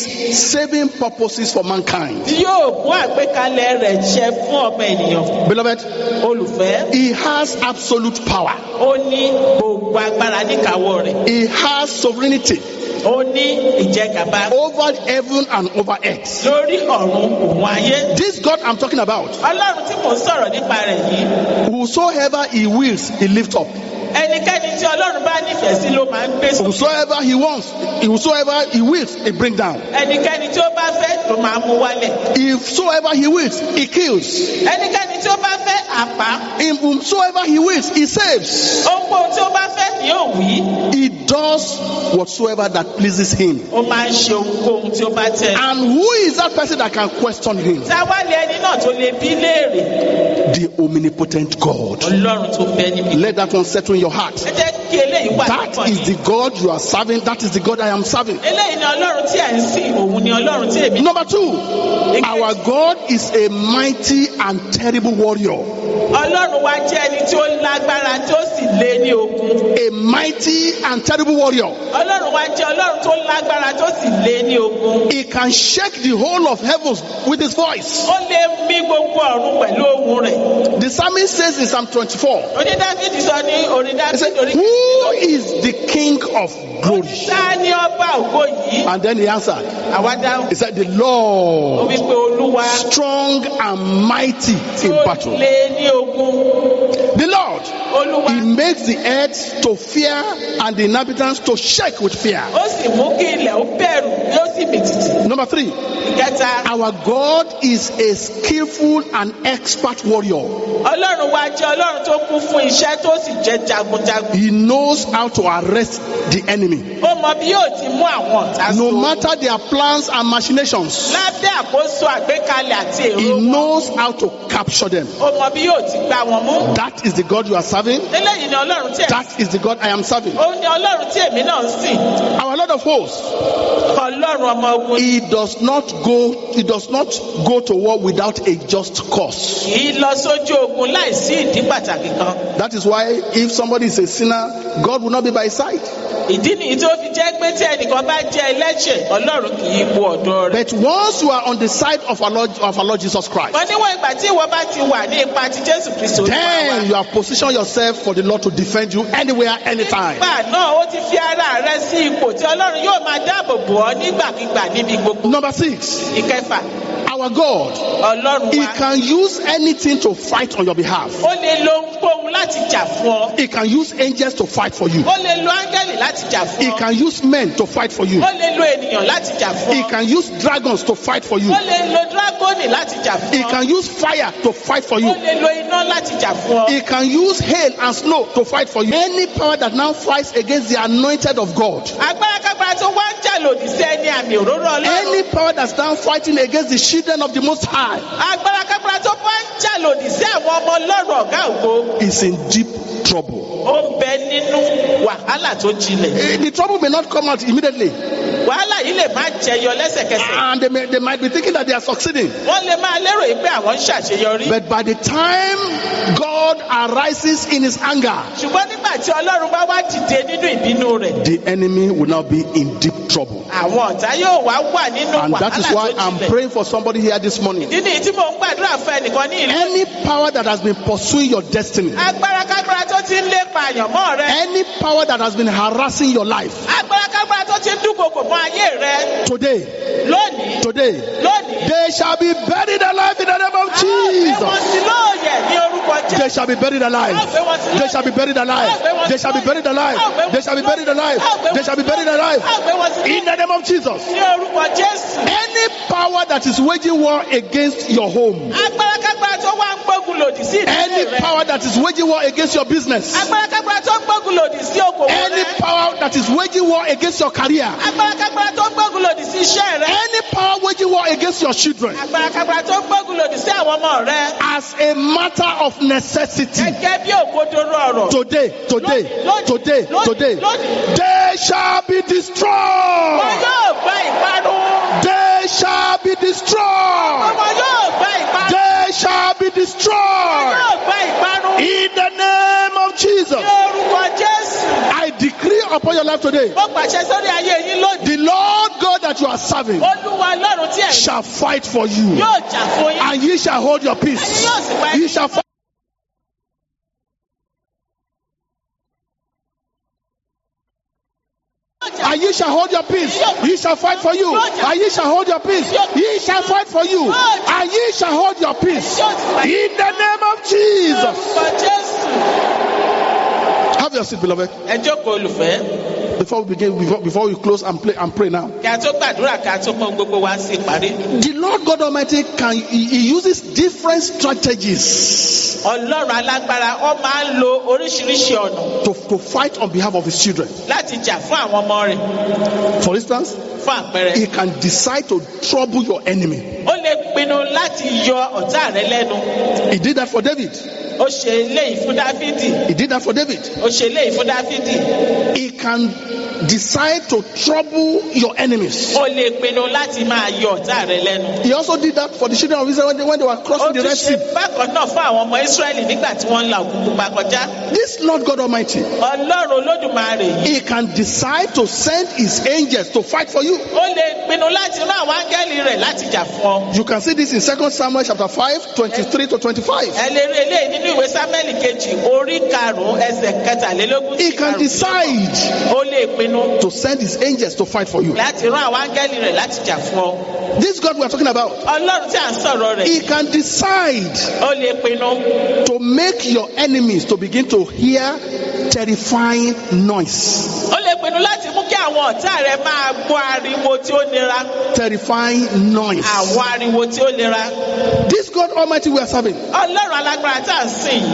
Speaker 1: saving purposes for mankind.
Speaker 2: yóò mú àgbékalẹ̀ rẹ̀ ṣẹ fún ọmọ ènìyàn.
Speaker 1: Beloved,
Speaker 2: olùfẹ́.
Speaker 1: he has absolute power.
Speaker 2: ó ní gbogbo agbára níkàáwọ́ rẹ̀.
Speaker 1: He has sovereignty.
Speaker 2: Ó ní ìjẹgàba.
Speaker 1: Over heaven and over earth.
Speaker 2: lórí ọ̀run òun ayé
Speaker 1: This God I'm talking about,
Speaker 2: ọlọ́run tí mò ń sọ̀rọ̀ nípa rẹ̀ yìí
Speaker 1: whosoever he wills, he lifts up.
Speaker 2: ẹnikẹ́ni tí ọlọ́run bá nífẹ̀ẹ́ sí ló máa ń gbé sókè
Speaker 1: Whosoever he wants, whosoever he wills, he bring down.
Speaker 2: ẹnikẹ́ni tí ó bá fẹ́ ló máa mú wálẹ̀
Speaker 1: If soever he wills, he kills.
Speaker 2: ẹnikẹ́ni tí ó bá fẹ́ àpá
Speaker 1: In whomsoever he wills, he saves.
Speaker 2: ohunkóhun tí ó bá fẹ́ ni yóò wí
Speaker 1: He does whatsoever that pleases him.
Speaker 2: ó máa ń ṣe ohunkóhun tí ó bá tẹ̀.
Speaker 1: And who is that person that can question him?
Speaker 2: táwálé ẹni náà tó lè bí léèrè
Speaker 1: The omnipotent God.
Speaker 2: ọlọ́run tó bẹ níbi.
Speaker 1: Let that one settle in your heart.
Speaker 2: ẹ jẹ́ kí eléyìí wà
Speaker 1: That is the God you are serving. That is the God I am serving.
Speaker 2: eléyìí ni ọlọ́run tí à ń sìn òun ni ọlọ́run tí èmi.
Speaker 1: Number two, our God is a mighty and terrible warrior.
Speaker 2: Ọlọ́run wa jẹ́ ẹni tí ó lágbára tí ó sì lé ní ogun.
Speaker 1: A mighty and terrible warrior.
Speaker 2: ọlọ́run wa jẹ́ ọlọ́run tó lágbára tó sì lé ní ogun.
Speaker 1: He can shake the whole of heavens with his voice.
Speaker 2: ó lè mí gbogbo ọ̀run pẹ̀lú ohun rẹ̀.
Speaker 1: The psalmist says in Psalm 24,
Speaker 2: onídàbídì sọ ní orin
Speaker 1: he
Speaker 2: dábìdì
Speaker 1: said,
Speaker 2: orí
Speaker 1: Who is the king of glory?
Speaker 2: ta ni ọba ògo yìí.
Speaker 1: And then he answered,
Speaker 2: àwa dáhùn.
Speaker 1: He said, The
Speaker 2: ó
Speaker 1: Lord,
Speaker 2: wí pé olúwa
Speaker 1: strong and mighty in
Speaker 2: ó
Speaker 1: battle.
Speaker 2: lé.
Speaker 1: The Lord, He makes the earth to fear and the inhabitants to shake with fear.
Speaker 2: ó sì mú kí ilẹ̀ ó bẹ̀rù yóò sì.
Speaker 1: Number three,
Speaker 2: ìkẹta
Speaker 1: our God is a skillful and expert warrior.
Speaker 2: ọlọ́run wa jẹ́ ọlọ́run tó kún fún iṣẹ́ tó sì jẹ́ jagunjagun.
Speaker 1: He knows how to arrest the enemy.
Speaker 2: ó mọ bí yóò ti mú àwọn ọ̀tá
Speaker 1: No matter their plans and machinations,
Speaker 2: lábẹ́ àkóso àgbékalẹ̀ àti èrò
Speaker 1: He knows how to capture them.
Speaker 2: ó mọ bí yóò ti gbá wọn mú.
Speaker 1: That is the God you are serving.
Speaker 2: eléyìí ni ọlọ́run tí ẹ̀
Speaker 1: That is the God I am serving.
Speaker 2: ó ní ọlọ́run tí èmi náà ń sìn.
Speaker 1: Our Lord of hosts,
Speaker 2: ọlọ́run ọmọ ogun
Speaker 1: He does not go, He does not go to war without a just cause.
Speaker 2: kì í lọ sójú ogun láìsí ìdí pàtàkì kan.
Speaker 1: That is why if somebody is a sinner, God will not be by his side.
Speaker 2: Ìdí nìyí tó fi jẹ́ pé tí ẹnìkan bá jẹ́ ẹlẹ́ṣẹ̀ ọlọ́run kì í wo ọ̀dọ́ rẹ̀.
Speaker 1: But once you are on the side of our Lord, of our Lord Jesus Christ,
Speaker 2: wọ́n níwọ̀n ìgbà tí ìwọ bá ti wà ní ipa ti jésù olúwa
Speaker 1: then you have positioned yourself for the Lord to defend you anywhere, anytime.
Speaker 2: nígbà náà ó ti fi ara rẹ sí ipò tí ọlọ́run yóò máa dáàbò bò ọ́ nígbàkigbà níbi gbogbo.
Speaker 1: Number six,
Speaker 2: ìkẹfà
Speaker 1: our God,
Speaker 2: ọlọ́run
Speaker 1: He
Speaker 2: wa
Speaker 1: can use anything to fight on your behalf.
Speaker 2: ó lè lo ohunkóhun láti jà fún ọ.
Speaker 1: He can use angels to fight for you.
Speaker 2: ó lè lo áńgẹ́lì láti jà fún
Speaker 1: He
Speaker 2: ọ.
Speaker 1: can use men to fight for you.
Speaker 2: ó lè lo ènìyàn láti jà fún
Speaker 1: He
Speaker 2: ọ.
Speaker 1: can use dragons to fight for you.
Speaker 2: ó lè lo dragoni láti jà fún
Speaker 1: He
Speaker 2: ọ.
Speaker 1: can use fire to fight for
Speaker 2: ó
Speaker 1: you.
Speaker 2: lè lo iná láti jà fún ọ.
Speaker 1: He can use hail and snow to fight for you. Any power that now fights against the anointed of God,
Speaker 2: agbára kágbára tó wá ń jà lòdì sí ẹni àmì òróró ọlọ́run.
Speaker 1: any power that's now fighting against the children of the Most High,
Speaker 2: agbára kágbára tó wá ń jà lòdì sí àwọn ọmọ ọlọ́run ọ̀gá ògo.
Speaker 1: is in deep trouble.
Speaker 2: ó ń bẹ nínú wàhálà tó jinlẹ̀.
Speaker 1: Eh, The trouble may not come out immediately,
Speaker 2: wàhálà yìí lè má jẹyọ lẹ́sẹ̀kẹsẹ̀.
Speaker 1: and they, may, they might be thinking that they are succeeding.
Speaker 2: wọ́n lè máa lérò yìí pé àwọn ń ṣàṣeyọrí.
Speaker 1: But by the time God arises in his anger,
Speaker 2: ṣùgbọ́n nígbà tí ọlọ́run bá wá dìde nínú ìbínú rẹ̀.
Speaker 1: the enemy will now be in deep trouble.
Speaker 2: àwọn ọ̀tá yóò wá wà nínú
Speaker 1: And that is why I'm praying for somebody here this morning.
Speaker 2: ìdí tí mò ń gbàdúrà fún ẹnìkan ní ìlú.
Speaker 1: Any power that has been pursuing your destiny,
Speaker 2: agbára kágbára tó ti ń lépa àyànmọ́ rẹ.
Speaker 1: any power that has been harassing your life,
Speaker 2: agbára kágbára tó ti ń dúnkokò mọ́ ayé rẹ.
Speaker 1: today,
Speaker 2: lónìí
Speaker 1: today,
Speaker 2: lónìí.
Speaker 1: they shall be buried alive in the name of
Speaker 2: a ó gbé wọn
Speaker 1: Jesus.
Speaker 2: sí lóòyẹ̀ ní orúkọ
Speaker 1: They shall be buried alive. They shall be buried alive. They shall be buried alive. They shall be buried alive. They shall be buried alive.
Speaker 2: ó gbé wọn sí
Speaker 1: In the name of Jesus.
Speaker 2: ní orúkọ jésù.
Speaker 1: Any power that is waging war against your home,
Speaker 2: agbára kágbára tó wá ń gbógun lòdì sí
Speaker 1: any power that is waging war against your business,
Speaker 2: agbára kágbára tó ń gbógun lòdì sí okòwò
Speaker 1: any power that is waging war against your career,
Speaker 2: agbára kágbára tó ń gbógun lòdì sí iṣẹ́ rẹ.
Speaker 1: any power waging war against your children,
Speaker 2: agbára kágbára tó ń gbógun lòdì sí àwọn ọmọ rẹ.
Speaker 1: as a matter of necessity,
Speaker 2: gẹ́gẹ́ bí òkodoro ọ̀rọ̀.
Speaker 1: today, today, today, today, they shall be destroyed.
Speaker 2: Yóò gba ìparun.
Speaker 1: They shall be destroyed.
Speaker 2: wọn yóò gba.
Speaker 1: They shall be destroyed.
Speaker 2: yóò gba ìparun.
Speaker 1: In the name of Jesus.
Speaker 2: ní orúkọ jésù.
Speaker 1: I decree upon your life today,
Speaker 2: mo pàṣẹ sórí ayé yín lónìí.
Speaker 1: the Lord God that you are serving
Speaker 2: olúwa lọ́run tí ẹ̀
Speaker 1: shall fight for you,
Speaker 2: yóò jà fún yín.
Speaker 1: and ye shall hold your peace.
Speaker 2: yóò sì pa
Speaker 1: Ye shall fight. And ye shall hold your peace. Ye shall fight for you. And ye shall hold your peace. Ye shall fight for you. And ye shall hold your peace. In the name of Jesus. Have your seat, beloved. Before we begin, before, before we close and play and pray now. The Lord God Almighty can he, he uses different strategies
Speaker 2: ọlọ́run alágbára ó máa ń lo oríṣiríṣi ọ̀nà
Speaker 1: to, to fight on behalf of his children.
Speaker 2: láti jà fún àwọn ọmọ rẹ̀
Speaker 1: For instance,
Speaker 2: fún àpẹẹrẹ.
Speaker 1: he can decide to trouble your enemy.
Speaker 2: ó lè pinnu láti yọ ọ̀tá rẹ lẹ́nu.
Speaker 1: He did that for David.
Speaker 2: Ó ṣe eléyìí fún dáfídì.
Speaker 1: He did that for David.
Speaker 2: ó ṣe eléyìí fún dáfídì.
Speaker 1: He can decide to trouble your enemies.
Speaker 2: ó lè pinnu láti máa yọ ọ̀tá rẹ lẹ́nu.
Speaker 1: He also did that for the children of Israel when they, when they were
Speaker 2: ó
Speaker 1: crossing the
Speaker 2: tún
Speaker 1: Red
Speaker 2: ṣe
Speaker 1: Sea.
Speaker 2: bákan náà fún àwọn ọmọ ísírẹ́lì nígbà tí wọ́n ń la òkú pupa kọjá.
Speaker 1: This Lord God Almighty,
Speaker 2: ọlọ́run olódùmarè.
Speaker 1: He can decide to send His angels to fight for you.
Speaker 2: ó lè pinnu láti rán àwọn áńgẹ́lì rẹ̀ láti jà fún ọ.
Speaker 1: You can see this in 2 Samuel chapter 5, 23 to 25.
Speaker 2: ẹ lè rí eléyìí nínú ìwé sámẹ́lì kejì orí karùn-ún ẹsẹ̀ kẹtàlélógún
Speaker 1: He can decide
Speaker 2: ó lè pinnu
Speaker 1: to send His angels to fight for you.
Speaker 2: láti rán àwọn áńgẹ́lì rẹ̀ láti jà fún ọ.
Speaker 1: This God we are talking about,
Speaker 2: ọlọ́run tí à ń sọ̀rọ̀ rẹ̀
Speaker 1: He can decide
Speaker 2: ó lè pinnu
Speaker 1: to make your enemies to begin to hear terrifying noise.
Speaker 2: ó lè pinnu láti mú kí àwọn ọ̀tá rẹ̀ máa gbọ́ ariwo tí ó nira
Speaker 1: Terrifying noise.
Speaker 2: àwọn ariwo tí ó nira.
Speaker 1: This God Almighty we are serving,
Speaker 2: ọlọ́run alágbára tá à ń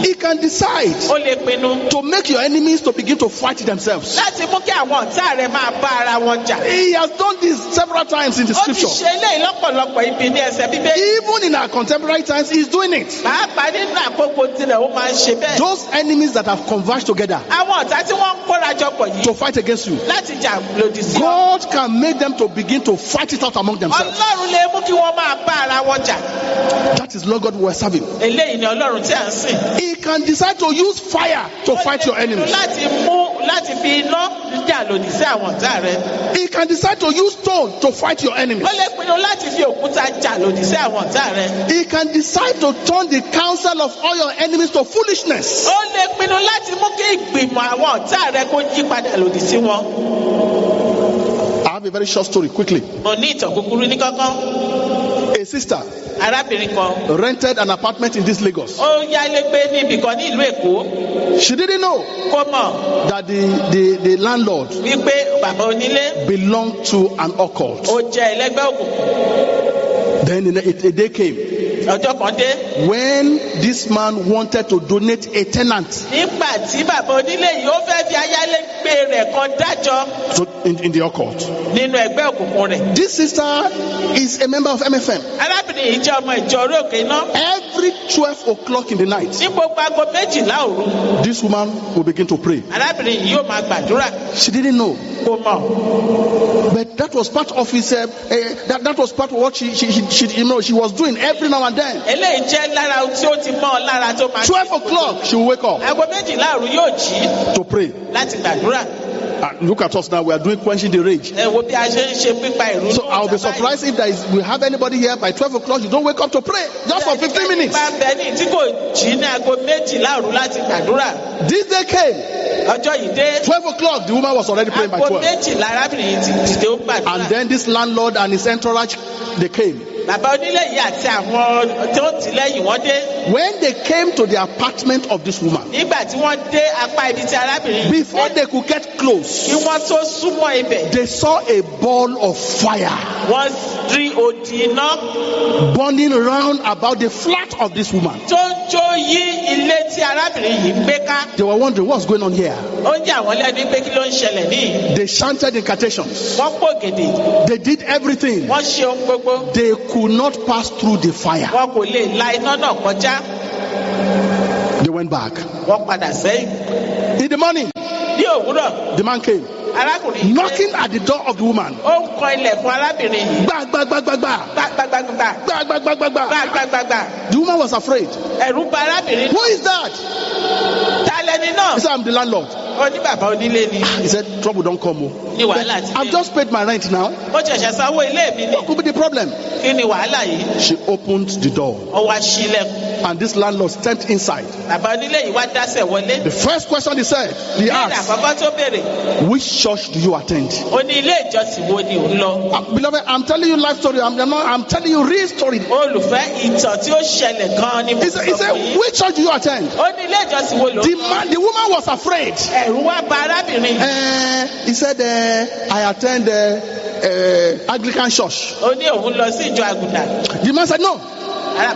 Speaker 1: He can decide
Speaker 2: ó lè pinnu
Speaker 1: to make your enemies to begin to fight themselves.
Speaker 2: láti mú kí àwọn ọ̀tá rẹ̀ máa bá ara wọn jà.
Speaker 1: He has done this several times in the
Speaker 2: ó ti
Speaker 1: scripture.
Speaker 2: ṣe eléyìí lọ́pọ̀lọpọ̀ ibi ní ẹsẹ̀ bíbélì.
Speaker 1: Even in our contemporary times, He's doing it.
Speaker 2: pàápàá nínú àkókò tirẹ̀ ó máa ń ṣe bẹ́ẹ̀.
Speaker 1: Those enemies that have converged together
Speaker 2: àwọn ọ̀tá tí wọ́n ń kóra jọ pọ̀ yìí
Speaker 1: to fight against against you,
Speaker 2: láti jà lòdì sí ọ.
Speaker 1: God can make them to begin to fight it out among themselves.
Speaker 2: ọlọ́run lè mú kí wọ́n máa bá ara wọn jà.
Speaker 1: That is Lord God we are serving.
Speaker 2: eléyìí ni ọlọ́run tí à ń sìn.
Speaker 1: He can decide to use fire to fight your enemies.
Speaker 2: láti mú láti fi iná jà lòdì sí àwọn ọ̀tá rẹ.
Speaker 1: He can decide to use stone to fight your enemies.
Speaker 2: ó lè pinnu láti fi òkúta jà lòdì sí àwọn ọ̀tá rẹ.
Speaker 1: He can decide to turn the counsel of all your enemies to foolishness.
Speaker 2: ó lè pinnu láti mú kí ìgbìmọ̀ àwọn ọ̀tá rẹ kó yí padà lòdì sí wọn.
Speaker 1: I have a very short story quickly.
Speaker 2: mo ní ìtàn kúkúrú ní kọ́kọ́.
Speaker 1: Sister
Speaker 2: arábìnrin kan
Speaker 1: rented an apartment in this Lagos.
Speaker 2: ó yálé gbé ní ibì kan ní ìlú èkó
Speaker 1: She didn't know
Speaker 2: kó mọ̀
Speaker 1: that the, the, the landlord
Speaker 2: wípé bàbá onílé
Speaker 1: belonged to an occult.
Speaker 2: ó jẹ́ ẹlẹ́gbẹ́ òkùnkùn.
Speaker 1: Then a, a day came
Speaker 2: ọjọ́ kan dé
Speaker 1: when this man wanted to donate a tenant
Speaker 2: nígbà tí bàbá onílé yìí ó fẹ́ fi ayálégbé rẹ̀ kan dájọ́
Speaker 1: to, in, in the occult.
Speaker 2: nínú ẹgbẹ́ òkùnkùn rẹ̀.
Speaker 1: This sister is a member of MFM.
Speaker 2: arábìnrin yìí jẹ́ ọmọ ìjọ orí òkè iná.
Speaker 1: Every 12 o'clock in the night,
Speaker 2: ní gbogbo aago méjìlá òru
Speaker 1: this woman will begin to pray.
Speaker 2: arábìnrin yìí yóò máa gbàdúrà
Speaker 1: She didn't know.
Speaker 2: kó mọ̀.
Speaker 1: But that was part of his, uh, uh, that, that was part of what she, she, she, she, you know, she was doing every now and then.
Speaker 2: Eléyìí jẹ́ lára tí ó ti mọ́ ọ lára tó máa.
Speaker 1: 12 o'clock, she will wake up
Speaker 2: aago méjìlá òru yóò jí
Speaker 1: to pray.
Speaker 2: láti gbàdúrà.
Speaker 1: And look at us now, we are doing quenching the rage. So I'll be surprised if there is, we have anybody here by 12 o'clock, you don't wake up to pray just for 15 minutes. This day came,
Speaker 2: ọjọ́ yìí dé
Speaker 1: 12 o'clock, the woman was already praying by
Speaker 2: aago
Speaker 1: 12.
Speaker 2: méjìlá arábìnrin yìí ti dìde ó gbàdúrà.
Speaker 1: And then this landlord and his entourage, they came.
Speaker 2: Bàbá onílé yìí àti àwọn tó tì lẹ́yìn wọ́n dé
Speaker 1: When they came to the apartment of this woman,
Speaker 2: nígbà tí wọ́n dé apá ibi tí arábìnrin
Speaker 1: before they could get
Speaker 2: kí
Speaker 1: close,
Speaker 2: wọ́n tó súnmọ́ ibẹ̀
Speaker 1: they saw a ball of fire
Speaker 2: wọ́n rí odi iná
Speaker 1: burning round about the flat of this woman.
Speaker 2: tó ń jó yí ilé tí arábìnrin yìí ń gbé ká
Speaker 1: They were wondering what's going on here.
Speaker 2: ó ń jà wọ́n lẹ́nu pé kí ló ń ṣẹlẹ̀ níyì
Speaker 1: They chanted incantations.
Speaker 2: wọ́n pò gèdè
Speaker 1: They did everything.
Speaker 2: wọ́n ṣe ohun gbogbo
Speaker 1: They could not pass through the fire.
Speaker 2: wọn kò lè la iná náà kọjá
Speaker 1: They went back.
Speaker 2: wọ́n padà sẹ́yìn
Speaker 1: In the morning,
Speaker 2: ní òwúrọ̀
Speaker 1: the man came,
Speaker 2: arákùnrin
Speaker 1: knocking at the door of the woman.
Speaker 2: ó ń kan ilẹ̀kùn arábìnrin yìí
Speaker 1: Gba, gba, gba, gba, gba.
Speaker 2: gbàgbàgbàgbà
Speaker 1: Gba, gba, gba, gba, gba.
Speaker 2: gbàgbàgbàgbà
Speaker 1: The woman was afraid.
Speaker 2: ẹ̀rù bà arábìnrin
Speaker 1: Who is that?
Speaker 2: ta lẹni náà
Speaker 1: He said, I'm the landlord.
Speaker 2: ó ní bàbá onílé ni
Speaker 1: He said, trouble don't come. oh.
Speaker 2: Ní wàhálà ti
Speaker 1: I've just paid my rent now.
Speaker 2: ó ṣẹ̀ṣẹ̀ sanwó ilé mi ni
Speaker 1: What could be the problem?
Speaker 2: kí ni wàhálà yìí
Speaker 1: She opened the door
Speaker 2: ó wá
Speaker 1: and this landlord stepped inside.
Speaker 2: bàbá onílé yìí wá dásẹ̀ wọlé
Speaker 1: The first question he said, he
Speaker 2: ní
Speaker 1: asked,
Speaker 2: àkọ́kọ́ tó béèrè
Speaker 1: which church do you attend?
Speaker 2: ó ní ilé ìjọsìn wo ni ò ń lọ
Speaker 1: Uh, beloved, I'm telling you life story. I'm, I'm, not, I'm telling you real story.
Speaker 2: olùfẹ́ ìtàn tí ó ṣẹlẹ̀ gan-an ni mo
Speaker 1: He
Speaker 2: sọ
Speaker 1: said, he said which church do you attend?
Speaker 2: ó ní ilé ìjọsìn wo ló
Speaker 1: The
Speaker 2: ń lọ
Speaker 1: man, the woman was afraid.
Speaker 2: ẹ̀rù wá bà arábìnrin
Speaker 1: Uh, he said, uh, I attend uh, uh, Anglican church.
Speaker 2: ó ní òun lọ sí ìjọ àgùdà
Speaker 1: The man said, no,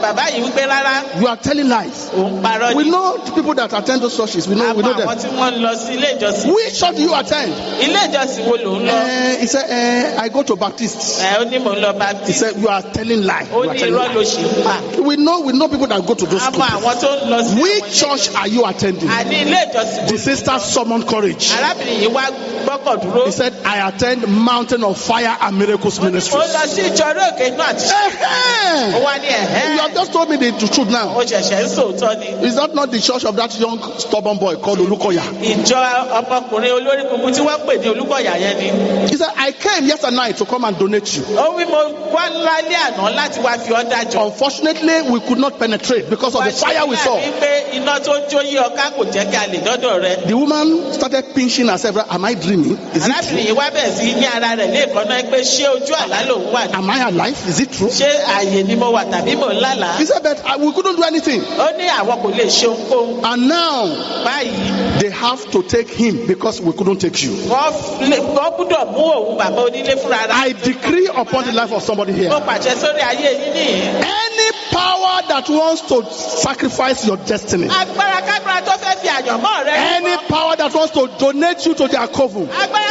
Speaker 2: bàbá yìí wípé rárá
Speaker 1: you are telling lies.
Speaker 2: òun parọ́
Speaker 1: We
Speaker 2: ni
Speaker 1: know the people that attend those churches. We know, we know
Speaker 2: àmọ́ àwọn
Speaker 1: them.
Speaker 2: tí wọ́n ń lọ sí ilé ìjọsìn
Speaker 1: Which church do you attend?
Speaker 2: ilé ìjọsìn wo ló ń lọ
Speaker 1: Uh, he said, uh, I go to Baptists.
Speaker 2: ẹ ó ní mò ń lọ
Speaker 1: He
Speaker 2: baptist
Speaker 1: said, you are telling lies.
Speaker 2: ó ní irọ́ ló ṣì ń pa
Speaker 1: We know, we know people that go to those
Speaker 2: àmọ́
Speaker 1: schools.
Speaker 2: àwọn tó ń lọ sí
Speaker 1: Which church are you attending?
Speaker 2: àní ilé ìjọsìn
Speaker 1: The sister summoned courage.
Speaker 2: arábìnrin yìí wá gbọ́kàn dúró
Speaker 1: He said, I attend Mountain of Fire and Miracles
Speaker 2: ó ń
Speaker 1: Ministries.
Speaker 2: lọ sí ìjọ orí òkè náà àti ó
Speaker 1: Eh-heh.
Speaker 2: wá ní ẹ̀hẹ́
Speaker 1: You have just told me the truth
Speaker 2: ó
Speaker 1: now.
Speaker 2: ṣẹ̀ṣẹ̀ ń sòótọ́ ni
Speaker 1: Is that not the church of that young stubborn boy called Olukoya?
Speaker 2: ìjọ ọmọkùnrin olórí kunkun tí wọ́n pè ní olúkọ̀yà yẹn ni
Speaker 1: He said, I came yesterday night to come and donate you.
Speaker 2: ó wí mo wá lálẹ́ àná láti wá fi ọ́ dájọ́
Speaker 1: Unfortunately, we could not penetrate because of the fire we saw.
Speaker 2: wípé iná tó ń jó yí ọká kò jẹ́ kí a lè dọ́dọ̀ rẹ
Speaker 1: The woman started pinching herself. Am I dreaming? Is it
Speaker 2: arábìnrin
Speaker 1: true?
Speaker 2: yìí wá bẹ̀rẹ̀ sí ní ara rẹ̀ lẹ́ẹ̀kan náà pé ṣé ojú àlá lòun wà ní
Speaker 1: Am I alive? Is it true?
Speaker 2: ṣé ààyè ni mo wà tàbí mò ń lálàá.
Speaker 1: He said, uh, we couldn't do anything.
Speaker 2: ó ní àwọn kò lè ṣe ohunkóhun.
Speaker 1: And now
Speaker 2: báyìí.
Speaker 1: they have to take him because we couldn't take you.
Speaker 2: wọ́n gbúdọ̀ mú òun bàbá onílé fúnra ara
Speaker 1: I decree upon the life of somebody here.
Speaker 2: mo pàṣẹ sórí ayé yín nìyí
Speaker 1: Any power that wants to sacrifice your destiny,
Speaker 2: agbára kágbára tó fẹ́ fi àyànmọ́ rẹ.
Speaker 1: Any power that wants to donate you to their coven
Speaker 2: agbára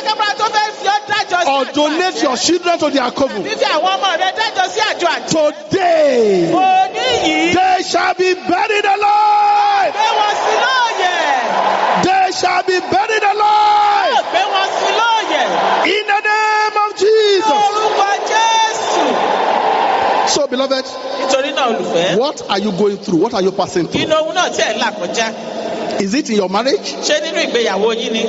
Speaker 1: or donate your children to their coven,
Speaker 2: fífi àwọn ọmọ rẹ dájọ́ sí àjọ àjẹ́.
Speaker 1: today
Speaker 2: òní yìí
Speaker 1: they shall be buried alive.
Speaker 2: gbé wọn sí lóòyẹ̀
Speaker 1: They shall be buried alive.
Speaker 2: gbé wọn sí
Speaker 1: In the name of Jesus.
Speaker 2: orúkọ jésù.
Speaker 1: So, beloved,
Speaker 2: nítorí náà olùfẹ́.
Speaker 1: what are you going through? What are you passing through?
Speaker 2: ni ohun náà tí ẹ̀ ń là kọjá.
Speaker 1: Is it in your marriage?
Speaker 2: ṣé nínú ìgbéyàwó yín ni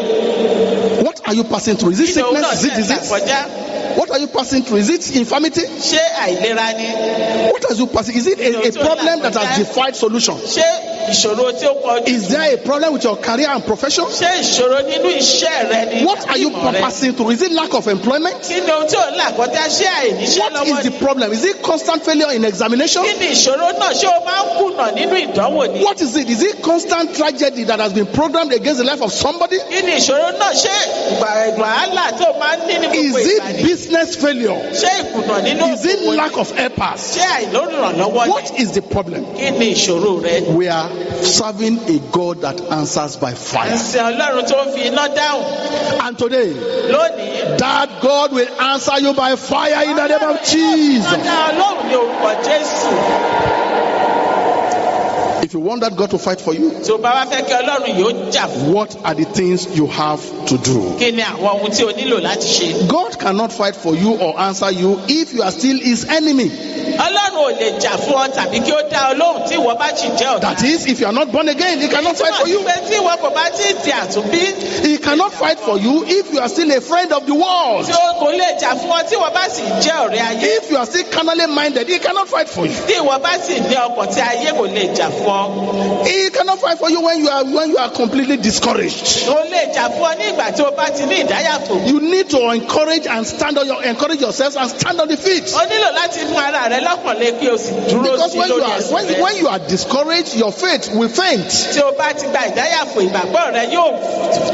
Speaker 1: are you passing through? Is it sickness? Is it disease? What are you passing through? Is it infirmity?
Speaker 2: ṣé àìlera ni.
Speaker 1: What are you passing? Is it a, a problem that has defied solution?
Speaker 2: ṣé ìṣòro tí ó pọ̀ jù.
Speaker 1: Is there a problem with your career and profession?
Speaker 2: ṣé ìṣòro nínú iṣẹ́ rẹ ni.
Speaker 1: What are you passing through? Is it lack of employment?
Speaker 2: kí ni ohun tí ò ń là kọjá ṣé àìníṣẹ́
Speaker 1: What
Speaker 2: lọ́wọ́
Speaker 1: is the problem? Is it constant failure in examination?
Speaker 2: kí ni ìṣòro náà ṣé o máa ń kùnà nínú ìdánwò ni.
Speaker 1: What is it? Is it constant tragedy that has been programmed against the life of somebody?
Speaker 2: kí ni ìṣòro náà ṣé wàhálà tó máa ń ní ní
Speaker 1: Is
Speaker 2: gbogbo ìgbà
Speaker 1: it
Speaker 2: ni.
Speaker 1: Business failure?
Speaker 2: ṣé ìkùnà nínú
Speaker 1: Is it lack of
Speaker 2: àìlórìrànlọ́wọ́ ni.
Speaker 1: What is the problem?
Speaker 2: kí ni ìṣòro rẹ.
Speaker 1: We are serving a God that answers by fire.
Speaker 2: sin ọlọ́run tó ń fi iná dáhùn
Speaker 1: And today, that God will answer you by fire in the name of Jesus.
Speaker 2: Ọ̀dà ọlọ́run ní orúkọ Jésù.
Speaker 1: If you want that God to fight for you,
Speaker 2: Tí o bá wá fẹ́ kí ọlọ́run yóò
Speaker 1: what are the things you have to do?
Speaker 2: Kí ni àwọn ohun tí o nílò láti ṣe?
Speaker 1: God cannot fight for you or answer you if you are still his enemy.
Speaker 2: Ọlọ́run ò lè jà fún ọ tàbí kí ó dá ọ lóhùn tí ìwọ bá sì jẹ́ ọ̀tá.
Speaker 1: That is, if you are not born again, he cannot fight for you.
Speaker 2: pé tí ìwọ kò bá tí ì di àtúnbí,
Speaker 1: He cannot fight for you if you are still a friend of the world.
Speaker 2: tí o kò lè jà fún ọ tí ìwọ bá sì jẹ́ ọ̀rẹ́ ayé.
Speaker 1: If you are still carnally minded, he cannot fight for you.
Speaker 2: Tí ìwọ bá sì ní ọkàn tí ayé kò lè jà fún ọ.
Speaker 1: He cannot fight for you when you are when you are completely discouraged.
Speaker 2: O lè jà fún ọ ní ìgbà tí o bá ti ní ìdáyàtò.
Speaker 1: You need to encourage and stand on your encourage yourselves and stand on the feet.
Speaker 2: O nílò láti fún ara rẹ lọ́kàn kí o sì dúró
Speaker 1: Because when you are when, when you are discouraged, your faith will faint.
Speaker 2: tí o bá ti gba ìdáyàfò ìgbàgbọ́ rẹ yóò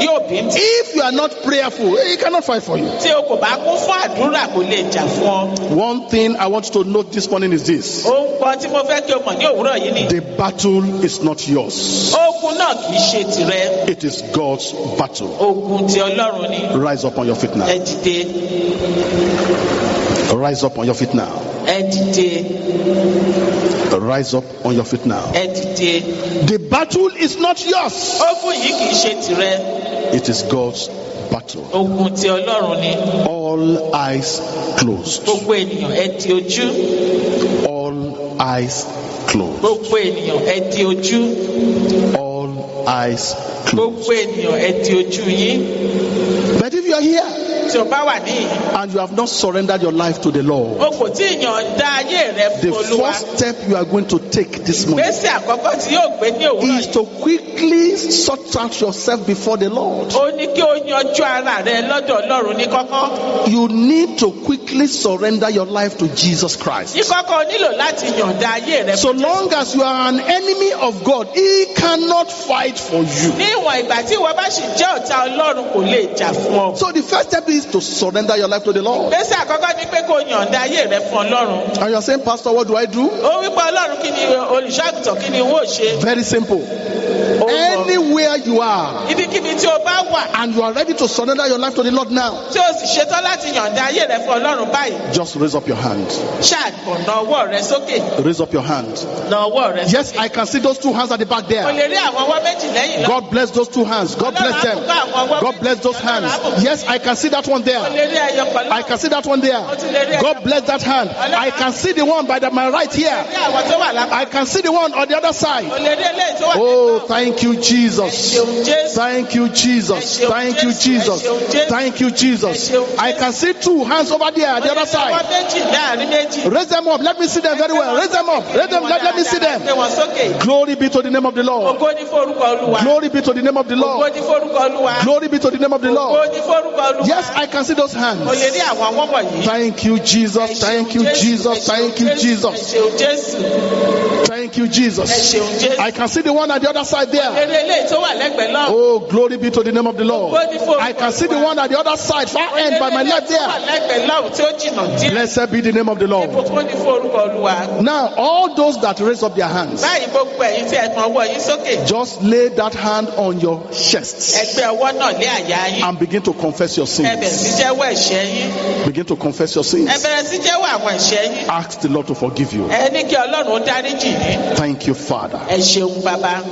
Speaker 2: yóò bí
Speaker 1: If you are not prayerful, he cannot fight for you.
Speaker 2: tí o kò bá kún fún àdúrà kò lè jà fún ọ.
Speaker 1: One thing I want you to note this morning is this:
Speaker 2: ohun kan tí mo fẹ́ kí o mọ̀ ní òwúrọ̀ yìí ni
Speaker 1: the battle is not yours;
Speaker 2: ogun náà kì í ṣe tirẹ̀
Speaker 1: it is God's battle.
Speaker 2: ogun ti ọlọ́run ni
Speaker 1: Rise up on your feet
Speaker 2: ẹ
Speaker 1: now.
Speaker 2: dìde
Speaker 1: Rise up on your feet now.
Speaker 2: ẹ dìde
Speaker 1: Rise up on your feet now.
Speaker 2: ẹ dìde
Speaker 1: The battle is not yours;
Speaker 2: ogun yìí kì í ṣe tirẹ̀
Speaker 1: it is God's battle.
Speaker 2: ogun ti ọlọ́run ni
Speaker 1: All eyes closed.
Speaker 2: gbogbo ènìyàn ẹ di ojú
Speaker 1: All eyes closed.
Speaker 2: Gbogbo ènìyàn ẹ di ojú.
Speaker 1: All eyes closed.
Speaker 2: gbogbo ènìyàn ẹ di ojú yín.
Speaker 1: But if you are here
Speaker 2: tí o bá wà níyìn
Speaker 1: and you have not surrendered your life to the Lord,
Speaker 2: o kò tí ì dá ayé rẹ
Speaker 1: the
Speaker 2: fún olúwa.
Speaker 1: first step you are going to take this morning
Speaker 2: Gbèsè àkọ́kọ́ tí yóò gbé ní òwúrọ̀
Speaker 1: is
Speaker 2: yìí.
Speaker 1: to quickly sort out yourself before the Lord.
Speaker 2: Ó ní kí o yanjú ara rẹ lọ́dọ̀ Ọlọ́run ní kọ́kọ́.
Speaker 1: You need to quickly surrender your life to Jesus Christ.
Speaker 2: Ní kọ́kọ́ o nílò láti yọ̀ǹda ayé rẹ.
Speaker 1: So long as you are an enemy of God, He cannot fight for you.
Speaker 2: Ní ìwọ̀n ìgbà tí ìwọ bá sì jẹ́ ọ̀tá Ọlọ́run kò lè jà fún ọ.
Speaker 1: So the first step is to surrender your life to the Lord.
Speaker 2: Gbèsè àkọ́kọ́ ni pé kó o yọ̀ǹda ayé rẹ fún Ọlọ́run.
Speaker 1: And you are saying, Pastor, what do I do?
Speaker 2: Ó wípé Ọlọ́run kí ni olùṣọ́àgùtàn kí ni wọ́n ṣe.
Speaker 1: Very simple. Anywhere you are
Speaker 2: Ibikíbi tí o bá wà
Speaker 1: and you are ready to surrender your life to the Lord now,
Speaker 2: tí o sì ṣetán láti yọ̀ǹda ayé rẹ fún Ọlọ́run báyìí.
Speaker 1: just raise up your hand.
Speaker 2: Ṣáàgbọ̀n na ọwọ́ rẹ sókè.
Speaker 1: Raise up your hand.
Speaker 2: Na ọwọ́ rẹ
Speaker 1: Yes, I can see those two hands at the back
Speaker 2: O
Speaker 1: there.
Speaker 2: lè rí àwọn ọwọ́ méjì lẹ́yìn lọ.
Speaker 1: God bless those two hands. God bless them. God bless those hands. Yes, I can see that one there. I can see that one there. God bless that hand. I can see the one by the, my right here. I can see the one on the other side. Oh, thank you, Jesus. Thank you, Jesus. Thank you, Jesus. Thank you, Jesus. I can see two hands over there the other side. Raise them up. Let me see them very well. Raise them up. Raise them. Let, let me see them. Glory be to the name of the Lord. Glory be to the name of the Lord. Glory be to the name of the Lord. Yes, I can see those hands.
Speaker 2: lè rí àwọn ọwọ́ wọ̀nyí.
Speaker 1: Thank you, Jesus. Thank you, Jesus. Thank you, Jesus. Thank you, Jesus. I can see the one at the other side there.
Speaker 2: rí eléyìí tó wà lẹ́gbẹ̀ẹ́ náà.
Speaker 1: Oh, glory be to the name of the Lord.
Speaker 2: Ògo ní forúkọ
Speaker 1: I can see the one at the other side, far end by my left there.
Speaker 2: lẹ́gbẹ̀ẹ́ náà tí ó jìnnà díẹ̀.
Speaker 1: Blessed be the name of the Lord.
Speaker 2: Ògo ní forúkọ Olúwa.
Speaker 1: Now, all those that raise up their hands,
Speaker 2: Báyìí gbogbo ẹ̀yin tí ẹ tan ọwọ́ yín sókè.
Speaker 1: just lay that hand on your chest
Speaker 2: Ẹgbẹ́ ọwọ́ náà lé àyà yín.
Speaker 1: and begin to confess your
Speaker 2: Ẹ bẹ̀rẹ̀ sí
Speaker 1: sins.
Speaker 2: jẹ́wọ́ ẹ̀ṣẹ̀ yín.
Speaker 1: Begin to confess your
Speaker 2: Ẹ
Speaker 1: sins.
Speaker 2: bẹ̀rẹ̀ sí jẹ́wọ́ àwọn ẹ̀ṣẹ̀ yín.
Speaker 1: Ask the Lord to forgive you.
Speaker 2: Ẹ ní kí Ọlọ́run ó dáríjì yín.
Speaker 1: Thank you, Father.
Speaker 2: Ẹ ṣeun bàbá.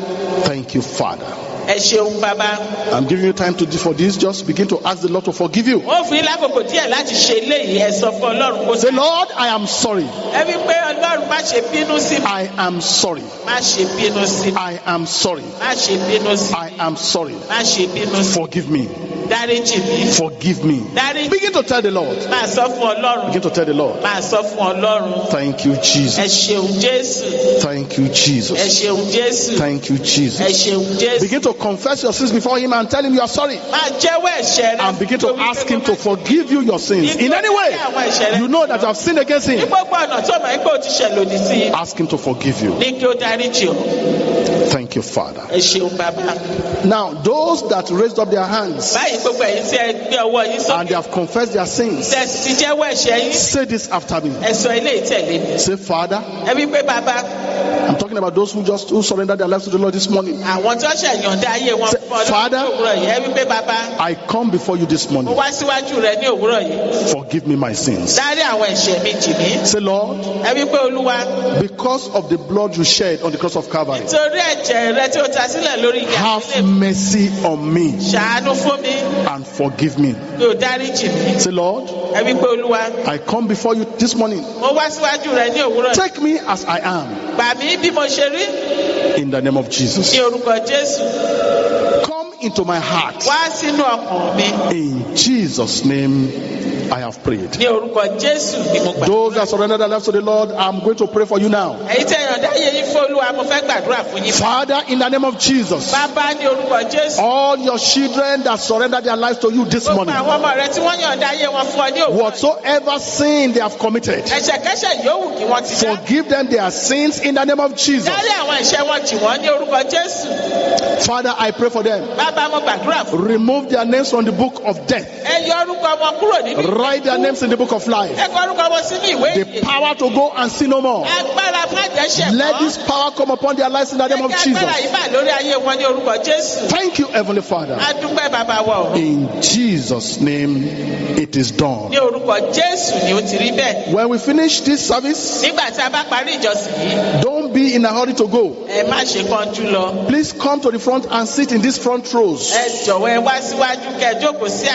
Speaker 1: Thank you, Father.
Speaker 2: ẹ ṣeun bàbá
Speaker 1: I'm giving you time to do for this. Just begin to ask the Lord to forgive you.
Speaker 2: ó fún yín lákòókò díẹ̀ láti ṣe eléyìí ẹ sọ fún ọlọ́run kó
Speaker 1: Say, Lord, I am sorry.
Speaker 2: ẹ wí pé ọlọ́run má ṣe bínú sí mi
Speaker 1: I am sorry.
Speaker 2: má ṣe bínú sí mi
Speaker 1: I am sorry.
Speaker 2: má ṣe bínú sí mi
Speaker 1: I am sorry.
Speaker 2: má ṣe bínú sí mi
Speaker 1: Forgive me.
Speaker 2: Dáríjì mi
Speaker 1: Forgive me.
Speaker 2: dáríjì
Speaker 1: Begin to tell the Lord.
Speaker 2: máa sọ fún ọlọ́run
Speaker 1: Begin to tell the Lord.
Speaker 2: máa sọ fún ọlọ́run
Speaker 1: Thank you,
Speaker 2: ẹ
Speaker 1: Jesus.
Speaker 2: ṣeun jésù
Speaker 1: Thank you,
Speaker 2: ẹ
Speaker 1: Jesus.
Speaker 2: ṣeun jésù
Speaker 1: Thank you,
Speaker 2: ẹ
Speaker 1: Jesus.
Speaker 2: ṣeun jésù
Speaker 1: Begin to confess your sins before Him and tell Him you are sorry.
Speaker 2: máa jẹ́wọ́ ẹ̀ṣẹ̀ rẹ
Speaker 1: And begin to ask Him to forgive you your sins. In any way, you know that you have sinned against
Speaker 2: ní
Speaker 1: Him.
Speaker 2: gbogbo ọ̀nà tó mọ̀ pé ti ṣẹ̀ lòdì sí
Speaker 1: Ask Him to forgive you.
Speaker 2: ní kí ó dáríjì ọ́
Speaker 1: Thank you, Father.
Speaker 2: ẹ ṣeun bàbá
Speaker 1: Now, those that raised up their hands
Speaker 2: báyìí gbogbo ẹ̀yin tí ẹ gbé ọwọ́ yín
Speaker 1: and they have confessed their sins,
Speaker 2: tẹ́ ẹ sì ti jẹ́wọ́ ẹ̀ṣẹ̀ yín.
Speaker 1: Say this after me.
Speaker 2: ẹ sọ ilé ìtẹ̀lé
Speaker 1: Say, Father,
Speaker 2: ẹ wí pé bàbá.
Speaker 1: I'm talking about those who just who surrendered their lives to the Lord this morning.
Speaker 2: àwọn tó ṣẹ̀ yọ̀ǹda ayé
Speaker 1: Say, Father,
Speaker 2: ní òwúrọ̀ yìí ẹ wí pé bàbá.
Speaker 1: I come before you this morning.
Speaker 2: wá síwájú rẹ ní òwúrọ̀ yìí.
Speaker 1: Forgive me my sins.
Speaker 2: dárí àwọn ẹ̀ṣẹ̀ mi jì mí.
Speaker 1: Say, Lord,
Speaker 2: ẹ wí pé olúwa.
Speaker 1: because of the blood you shed on the cross of Calvary,
Speaker 2: torí ẹ̀jẹ̀ rẹ tí o ta sílẹ̀ lórí ìyá
Speaker 1: have mercy on me.
Speaker 2: Ṣàánú fún mi
Speaker 1: and forgive me.
Speaker 2: pé dáríjì mí
Speaker 1: Say, Lord,
Speaker 2: ẹ pé olúwa
Speaker 1: I come before you this morning.
Speaker 2: mo wá síwájú rẹ ní òwúrọ̀
Speaker 1: Take me as I am
Speaker 2: gbà mí bí mo ṣe rí
Speaker 1: in the name of Jesus.
Speaker 2: ní orúkọ jésù
Speaker 1: Come into my heart.
Speaker 2: wá sínú ọkàn mi
Speaker 1: In Jesus' name, I have prayed.
Speaker 2: ní orúkọ jésù ni mo gbà.
Speaker 1: Those that surrender their lives to the Lord, I'm going to pray for you now.
Speaker 2: èyí tẹ yọ̀ǹda ayé yín fún olúwa mo fẹ́ gbàdúrà fún yín.
Speaker 1: Father, in the name of Jesus,
Speaker 2: bàbá ní orúkọ jésù
Speaker 1: all your children that surrender their lives to you this morning,
Speaker 2: àwọn ọmọ rẹ tí wọ́n yọ̀ǹda ayé wọn fún ọ ní òwúrọ̀
Speaker 1: whatsoever sin they have committed,
Speaker 2: ẹ̀ṣẹ̀kẹ́ṣẹ̀ yòówù kí wọ́n ti dá
Speaker 1: forgive them their sins in the name of Jesus.
Speaker 2: dárí àwọn ẹ̀ṣẹ̀ wọn jì wọ́n ní orúkọ jésù
Speaker 1: Father, I pray for them.
Speaker 2: bàbá mo gbàdúrà fún
Speaker 1: Remove their names from the book of death. write their names in the book of life. The power to go and see no more. Let this power come upon their lives in the name of Jesus. Thank you, Heavenly Father. In Jesus' name, it is done. When we finish this service, don't be in a hurry to go. Please come to the front and sit in these front rows.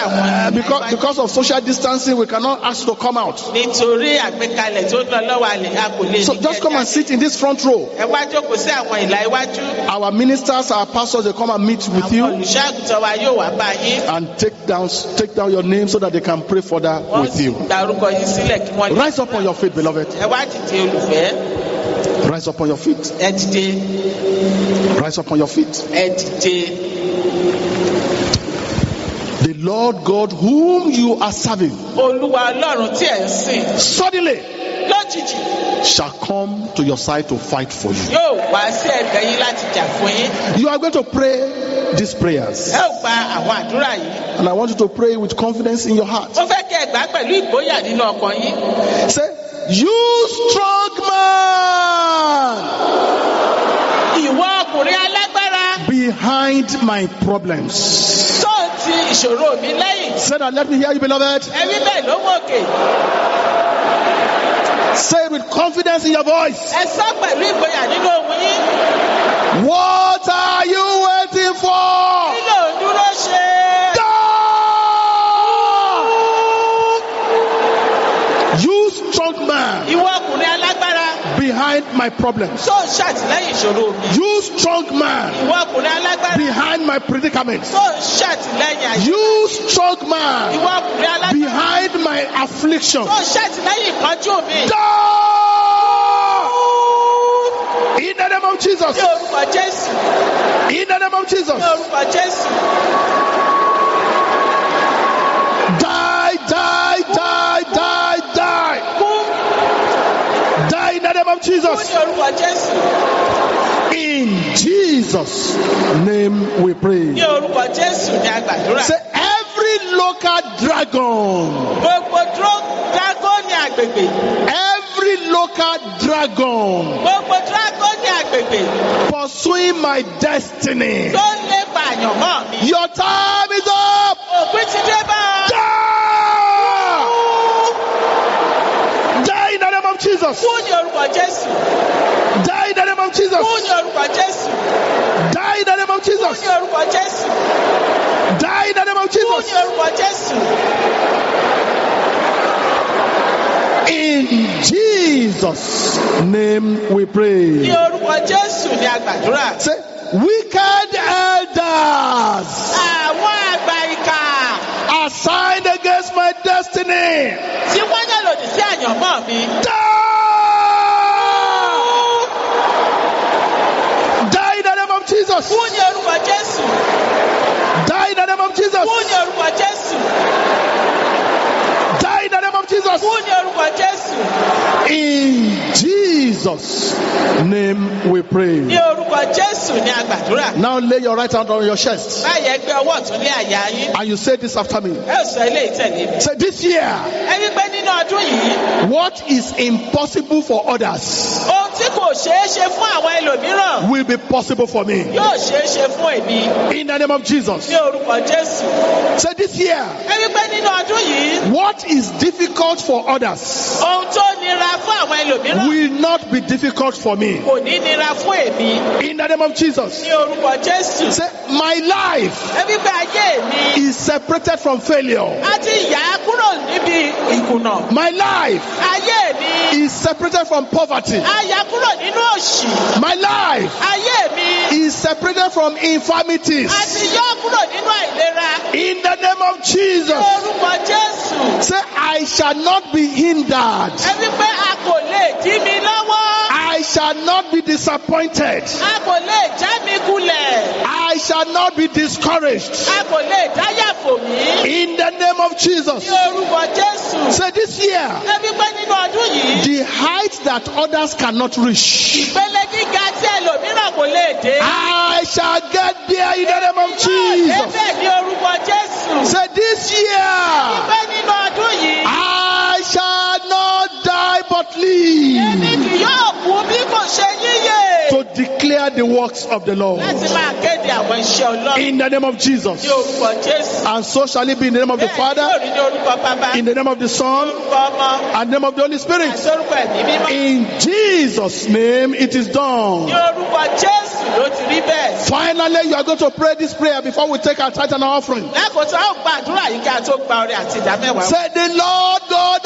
Speaker 1: Uh, because, because of social distance we cannot ask to come out.
Speaker 2: nítorí àgbékalẹ̀ tó lọ lọ́wọ́ àlè a kò lè
Speaker 1: So just come and sit in this front row.
Speaker 2: ẹ wá jókòó sí àwọn ìlà iwájú
Speaker 1: Our ministers, our pastors, they come and meet with
Speaker 2: àwọn
Speaker 1: you
Speaker 2: olùṣọ́àgùtàn wa yóò wá bá yín
Speaker 1: and take down take down your name so that they can pray further
Speaker 2: wọ́n
Speaker 1: with you.
Speaker 2: gba orúkọ yín sílẹ̀ kí wọ́n
Speaker 1: Rise up on your feet, beloved.
Speaker 2: ẹ wá dìde olùfẹ́
Speaker 1: Rise up on your feet.
Speaker 2: ẹ dìde
Speaker 1: Rise up on your feet.
Speaker 2: ẹ dìde
Speaker 1: Lord God whom you are serving
Speaker 2: olúwa ọlọ́run tí ẹ̀ ń sìn
Speaker 1: suddenly
Speaker 2: lójijì
Speaker 1: shall come to your side to fight for you.
Speaker 2: yóò wá sí ẹ̀gbẹ́ yín láti jà fún yín
Speaker 1: You are going to pray these prayers.
Speaker 2: ẹ ò gba àwọn àdúrà yìí
Speaker 1: And I want you to pray with confidence in your heart.
Speaker 2: ó fẹ́ kẹ́ ẹ gbà pẹ̀lú ìgboyà nínú ọkàn yín
Speaker 1: Say, You strong man
Speaker 2: ìwọ ọkùnrin alágbára
Speaker 1: behind my problems.
Speaker 2: ń ti ìṣòro mi lẹ́yìn
Speaker 1: Say that, let me hear you, beloved.
Speaker 2: ẹ wí bẹ́ẹ̀ ló wòkè
Speaker 1: Say it with confidence in your voice.
Speaker 2: ẹ sọ pẹ̀lú ìgboyà nínú ohùn yín
Speaker 1: What are you waiting for?
Speaker 2: kí ló ń dúró ṣe.
Speaker 1: You strong man
Speaker 2: ìwọ ọkùnrin alágbára
Speaker 1: behind my problems.
Speaker 2: tó ń ṣàtìlẹ́yìn ìṣòro
Speaker 1: You strong man
Speaker 2: ìwọ ọkùnrin alágbára
Speaker 1: behind my predicaments.
Speaker 2: tó ń ṣàtìlẹ́yìn àyè
Speaker 1: You strong man
Speaker 2: ìwọ ọkùnrin alágbára
Speaker 1: behind my affliction.
Speaker 2: tó ń ṣàtìlẹ́yìn ìpọ́njú mi
Speaker 1: In the name of Jesus.
Speaker 2: ní orúkọ jésù
Speaker 1: In the name of Jesus. The name of Jesus.
Speaker 2: ní orúkọ jésù
Speaker 1: In Jesus' name we pray.
Speaker 2: orúkọ jésù ní agbàdúrà
Speaker 1: Say every local dragon,
Speaker 2: gbogbo dúró- dragoni agbègbè
Speaker 1: every local dragon pursuing my destiny.
Speaker 2: tó ń lépa àyànmọ́ mi
Speaker 1: Your time is up.
Speaker 2: òpin ti dé bá ọ.
Speaker 1: Die! Die in the name of Jesus.
Speaker 2: kú ní orúkọ jésù
Speaker 1: Die in the name of Jesus.
Speaker 2: kú ní orúkọ jésù
Speaker 1: Die in the name of Jesus.
Speaker 2: ní orúkọ jésù
Speaker 1: Die in the name of Jesus. In Jesus' name we pray.
Speaker 2: orúkọ jésù ní agbàdúrà.
Speaker 1: Say, wicked elders
Speaker 2: àwọn àgbà ìkà
Speaker 1: assigned against my destiny.
Speaker 2: Tí wọ́n yàn lòdì mi.
Speaker 1: Die! Die in the name of Jesus.
Speaker 2: kú ní orúkọ jésù
Speaker 1: Die in the name of Jesus.
Speaker 2: kú ní orúkọ jésù
Speaker 1: Jesus.
Speaker 2: kú ní orúkọ jésù
Speaker 1: In Jesus' name we
Speaker 2: ní
Speaker 1: pray.
Speaker 2: orúkọ jésù.
Speaker 1: Now lay your right hand on your chest
Speaker 2: báyẹn gbé ọwọ́ ọ̀tún lé àyà yín.
Speaker 1: and you say this after me.
Speaker 2: ẹ ò sọ ilé ìtẹ̀lé mi.
Speaker 1: Say this year,
Speaker 2: ẹ wí pé nínú ọdún yìí
Speaker 1: what is impossible for others
Speaker 2: tí kò ṣeé ṣe fún àwọn ẹlòmíràn
Speaker 1: will be possible for me.
Speaker 2: yóò ṣeé ṣe fún èmi
Speaker 1: In the name of Jesus.
Speaker 2: ní orúkọ jésù.
Speaker 1: Say this year,
Speaker 2: ẹ wí pé nínú ọdún yìí
Speaker 1: what is difficult for others
Speaker 2: ohun tó nira fún àwọn ẹlòmíràn
Speaker 1: will not be difficult for me.
Speaker 2: kò ní nira fún èmi
Speaker 1: In the name of Jesus.
Speaker 2: ní orúkọ jésù.
Speaker 1: Say, my life
Speaker 2: ẹ wí pé ayé mi
Speaker 1: is separated from failure.
Speaker 2: a ti yà á kúrò níbi ìkùnà.
Speaker 1: My life
Speaker 2: ayé mi
Speaker 1: is separated from poverty.
Speaker 2: Yà kúrò nínú òṣì.
Speaker 1: My life is separated from infirmities.
Speaker 2: a yọ kúrò nínú àìlera.
Speaker 1: In the name of Jesus. Say, I shall not be hindered.
Speaker 2: ẹ wí pé a kò lè dí mi lọ́wọ́.
Speaker 1: I shall not be disappointed.
Speaker 2: a kò lè já mi kulẹ̀.
Speaker 1: I shall not be discouraged.
Speaker 2: a kò lè dáyà fò mí.
Speaker 1: In the name of Jesus.
Speaker 2: ní orúkọ jésù.
Speaker 1: Say this year,
Speaker 2: ẹ wí pé nínú ọdún yìí.
Speaker 1: the height that others cannot reach.
Speaker 2: ìpele gíga tí ẹlòmíràn kò lè dé.
Speaker 1: I shall get there in the name of Jesus.
Speaker 2: Ẹbẹ̀ ní orúkọ Jésù.
Speaker 1: Say this year,
Speaker 2: Pé nínú ọdún yìí,
Speaker 1: I shall not die but live
Speaker 2: kì yóò kú bí kò ṣe yíyè.
Speaker 1: to declare the works of the Lord.
Speaker 2: Láti máa kéde àwọn iṣẹ́ Ọlọ́run
Speaker 1: In the name of Jesus.
Speaker 2: ní orúkọ Jésù.
Speaker 1: And so shall it be in the name of the Father,
Speaker 2: yóò rí ní orúkọ Bàbá,
Speaker 1: in the name of the Son, and the name of the Holy Spirit.
Speaker 2: àti orúkọ Ẹ̀mí Mímọ́.
Speaker 1: In Jesus' name it is done.
Speaker 2: orúkọ Jésù ló ti rí bẹ́ẹ̀.
Speaker 1: Finally, you are going to pray this prayer before we take our tithe and our offering.
Speaker 2: Lákòótọ́, a ó gba àdúrà yìí kí a tó gba ọrẹ àti ìdá mẹ́wàá.
Speaker 1: Say, The Lord God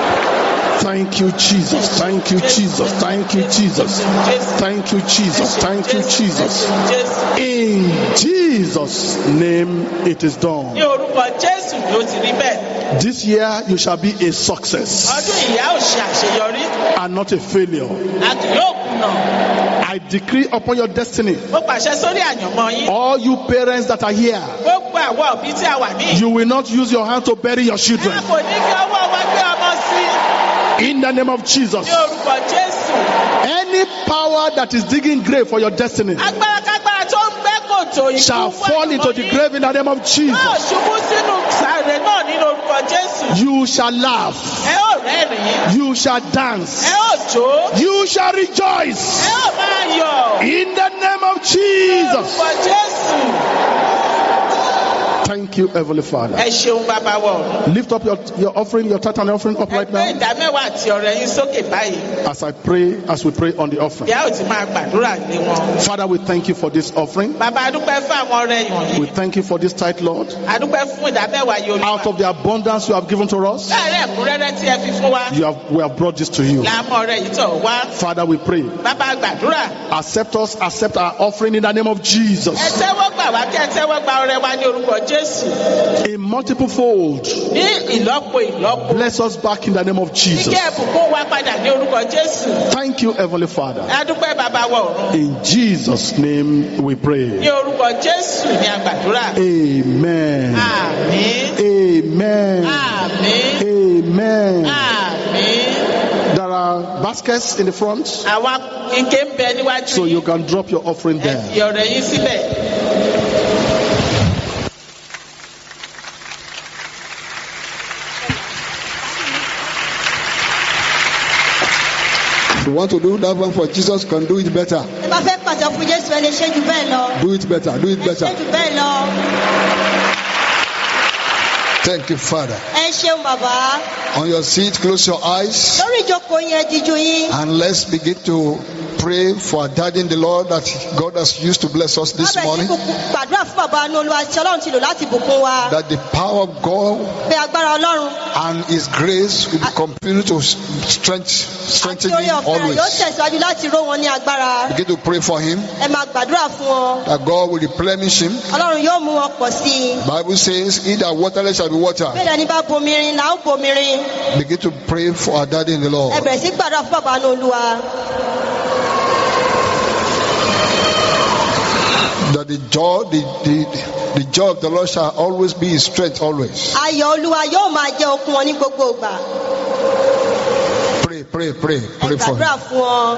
Speaker 1: Thank you, Jesus. Thank you, Jesus. Thank you, Jesus. Thank you, Jesus. Thank you, Jesus. In Jesus' name it is done.
Speaker 2: Ní orúkọ Jésù ni ó ti rí bẹ́ẹ̀.
Speaker 1: This year you shall be a success
Speaker 2: Ọdún yìí a ó ṣe àṣeyọrí.
Speaker 1: and not a failure.
Speaker 2: A kì yóò kùnà.
Speaker 1: I decree upon your destiny,
Speaker 2: Mo pàṣẹ sórí àyànmọ́ yín.
Speaker 1: all you parents that are here,
Speaker 2: Gbogbo àwọn òbí tí a wà ní.
Speaker 1: you will not use your hand to bury your children. In the name of Jesus.
Speaker 2: Ní orúkọ Jésù.
Speaker 1: Any power that is digging grave for your destiny
Speaker 2: Agbára kágbára tó ń gbẹ́ kòtò ikú
Speaker 1: shall fall into the grave in the name of Jesus.
Speaker 2: ṣubú sínú sàrè náà nínú orúkọ Jésù.
Speaker 1: You shall laugh.
Speaker 2: Ẹ ó rẹ́rìn-ín.
Speaker 1: You shall dance.
Speaker 2: Ẹ ó jó.
Speaker 1: You shall rejoice.
Speaker 2: Ẹ ó máa yọ̀.
Speaker 1: In the name of Jesus. Thank you, Heavenly Father.
Speaker 2: Ẹ ṣeun bàbá wọ̀.
Speaker 1: Lift up your, your offering, your tithe and offering up right now
Speaker 2: ìdá mẹ́wàá àti ọ̀rẹ́ yín sókè báyìí.
Speaker 1: as I pray, as we pray on the offering.
Speaker 2: Ìyá ò ti máa gbàdúrà ní wọn.
Speaker 1: Father, we thank you for this offering.
Speaker 2: Bàbá adúpẹ́ fún àwọn ọ̀rẹ́ ìwọ̀nyí.
Speaker 1: We thank you for this tithe, Lord.
Speaker 2: Adúpẹ́ fún ìdá yìí olúwa.
Speaker 1: Out of the abundance you have given to us,
Speaker 2: Láàárín ẹ̀kúnrẹ́rẹ́ tí ẹ fi fún wa.
Speaker 1: you have, we have brought this to you.
Speaker 2: Làámọ̀ ọ̀rẹ́ yìí tọ̀ wá.
Speaker 1: Father, we pray.
Speaker 2: Bàbá gbàdúrà.
Speaker 1: Accept us, accept our offering in the name of
Speaker 2: Ẹ
Speaker 1: Jesus.
Speaker 2: tẹ́wọ́ gbà wá kí ẹ tẹ́wọ́ gba ọrẹ wa ní orúkọ Jésù.
Speaker 1: A multiple fold.
Speaker 2: Ní ìlọ́po ìlọ́po.
Speaker 1: Bless us back in the name of Jesus.
Speaker 2: Kíkẹ́ ẹ̀bùkún wa padà ní orúkọ Jésù.
Speaker 1: Thank you, Heavenly Father.
Speaker 2: Adúpẹ́ bàbá wọ̀ ọ̀run.
Speaker 1: In Jesus' name we
Speaker 2: Ní
Speaker 1: pray.
Speaker 2: orúkọ Jésù ni a gbàdúrà.
Speaker 1: Amen.
Speaker 2: Àmín.
Speaker 1: Amen.
Speaker 2: Àmín.
Speaker 1: Amen.
Speaker 2: Àmín.
Speaker 1: There are baskets in the front,
Speaker 2: Àwa ike ń bẹ níwájú
Speaker 1: so you can drop your offering there.
Speaker 2: fi ọ̀rẹ́ yín síbẹ̀.
Speaker 3: You want to do that one for Jesus, can do it better.
Speaker 4: ẹ bá fẹ́ pàṣẹ fún jésù ẹ lè ṣe jù bẹ́ẹ̀ lọ
Speaker 3: Do it better. Do it
Speaker 4: ẹ ṣe
Speaker 3: better.
Speaker 4: jù bẹ́ẹ̀ lọ
Speaker 3: Thank you, Father.
Speaker 4: ẹ ṣeun bàbá
Speaker 3: On your seat, close your eyes.
Speaker 4: lórí ìjókòó yẹn díjú yín
Speaker 3: And let's begin to pray for our daddy in the Lord that God has used to bless us this morning.
Speaker 4: kúkú gbàdúrà fún bàbá ní olúwa tí ọlọ́run ti lò láti bùkún wa
Speaker 3: That the power of God
Speaker 4: pé agbára ọlọ́run
Speaker 3: and His grace will continue to strength, strengthen Him
Speaker 4: ọ̀fẹ́ rẹ̀ yóò
Speaker 3: always.
Speaker 4: tẹ̀síwájú láti ró wọn ní agbára
Speaker 3: Begin to pray for Him
Speaker 4: ẹ máa gbàdúrà fún wọn
Speaker 3: that God will replenish Him.
Speaker 4: ọlọ́run yóò mú wọn pọ̀ sí i
Speaker 3: Bible says, "He that watereth shall be watered."
Speaker 4: bẹ́ẹ̀ ni bá bomirin là ń bomirin
Speaker 3: Begin to pray for our daddy in the Lord. That the joy, the, the, the joy of the Lord shall always be His strength. Always
Speaker 4: ayọ̀ olúwa yóò máa jẹ́ okun wọn ní gbogbo ìgbà
Speaker 3: pray, pray, pray,
Speaker 4: ẹ
Speaker 3: pray for
Speaker 4: gbàdúrà
Speaker 3: Him.
Speaker 4: fún wọn.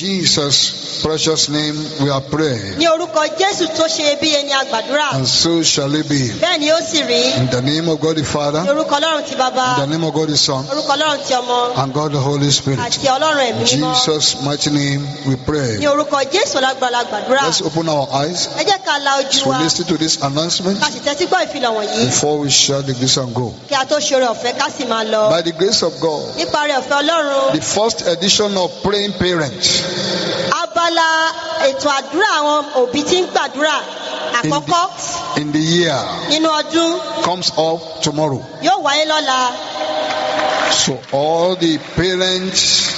Speaker 3: Jesus' precious name, we are praying,
Speaker 4: ní orúkọ jésù tó ṣe bí ẹni àgbàdúrà.
Speaker 3: And so shall it be.
Speaker 4: bẹ́ẹ̀ ni ó sì rí.
Speaker 3: In the name of God the
Speaker 4: ní
Speaker 3: Father,
Speaker 4: orúkọ ọlọ́run ti bàbá.
Speaker 3: In the name of God the Son,
Speaker 4: orúkọ ọlọ́run ti ọmọ.
Speaker 3: And God the Holy Spirit.
Speaker 4: àti ọlọ́run ẹ̀mí
Speaker 3: In
Speaker 4: mímọ́.
Speaker 3: Jesus' mighty name, we
Speaker 4: ní
Speaker 3: pray.
Speaker 4: orúkọ jésù lágbára gbàdúrà
Speaker 3: Let's open our eyes.
Speaker 4: Ẹ jẹ́ ká la ojú
Speaker 3: to
Speaker 4: wa.
Speaker 3: listen to this announcement.
Speaker 4: Ká sì tẹ́tí gbọ́ ìfilọ̀ wọ̀nyí.
Speaker 3: Before we share the grace and go.
Speaker 4: kí a tó ṣe oore ọ̀fẹ́ ká sì máa lọ.
Speaker 3: By the grace of God,
Speaker 4: nípa oore ọ̀fẹ́ ọlọ́run.
Speaker 3: The first edition of Praying Parents
Speaker 4: abala ètò àdúrà àwọn òbí tí ń gbàdúrà
Speaker 3: in
Speaker 4: àkọ́kọ́
Speaker 3: the, in the year
Speaker 4: nínú ọdún
Speaker 3: comes up tomorrow.
Speaker 4: yóò wáyé lọ́la
Speaker 3: So all the parents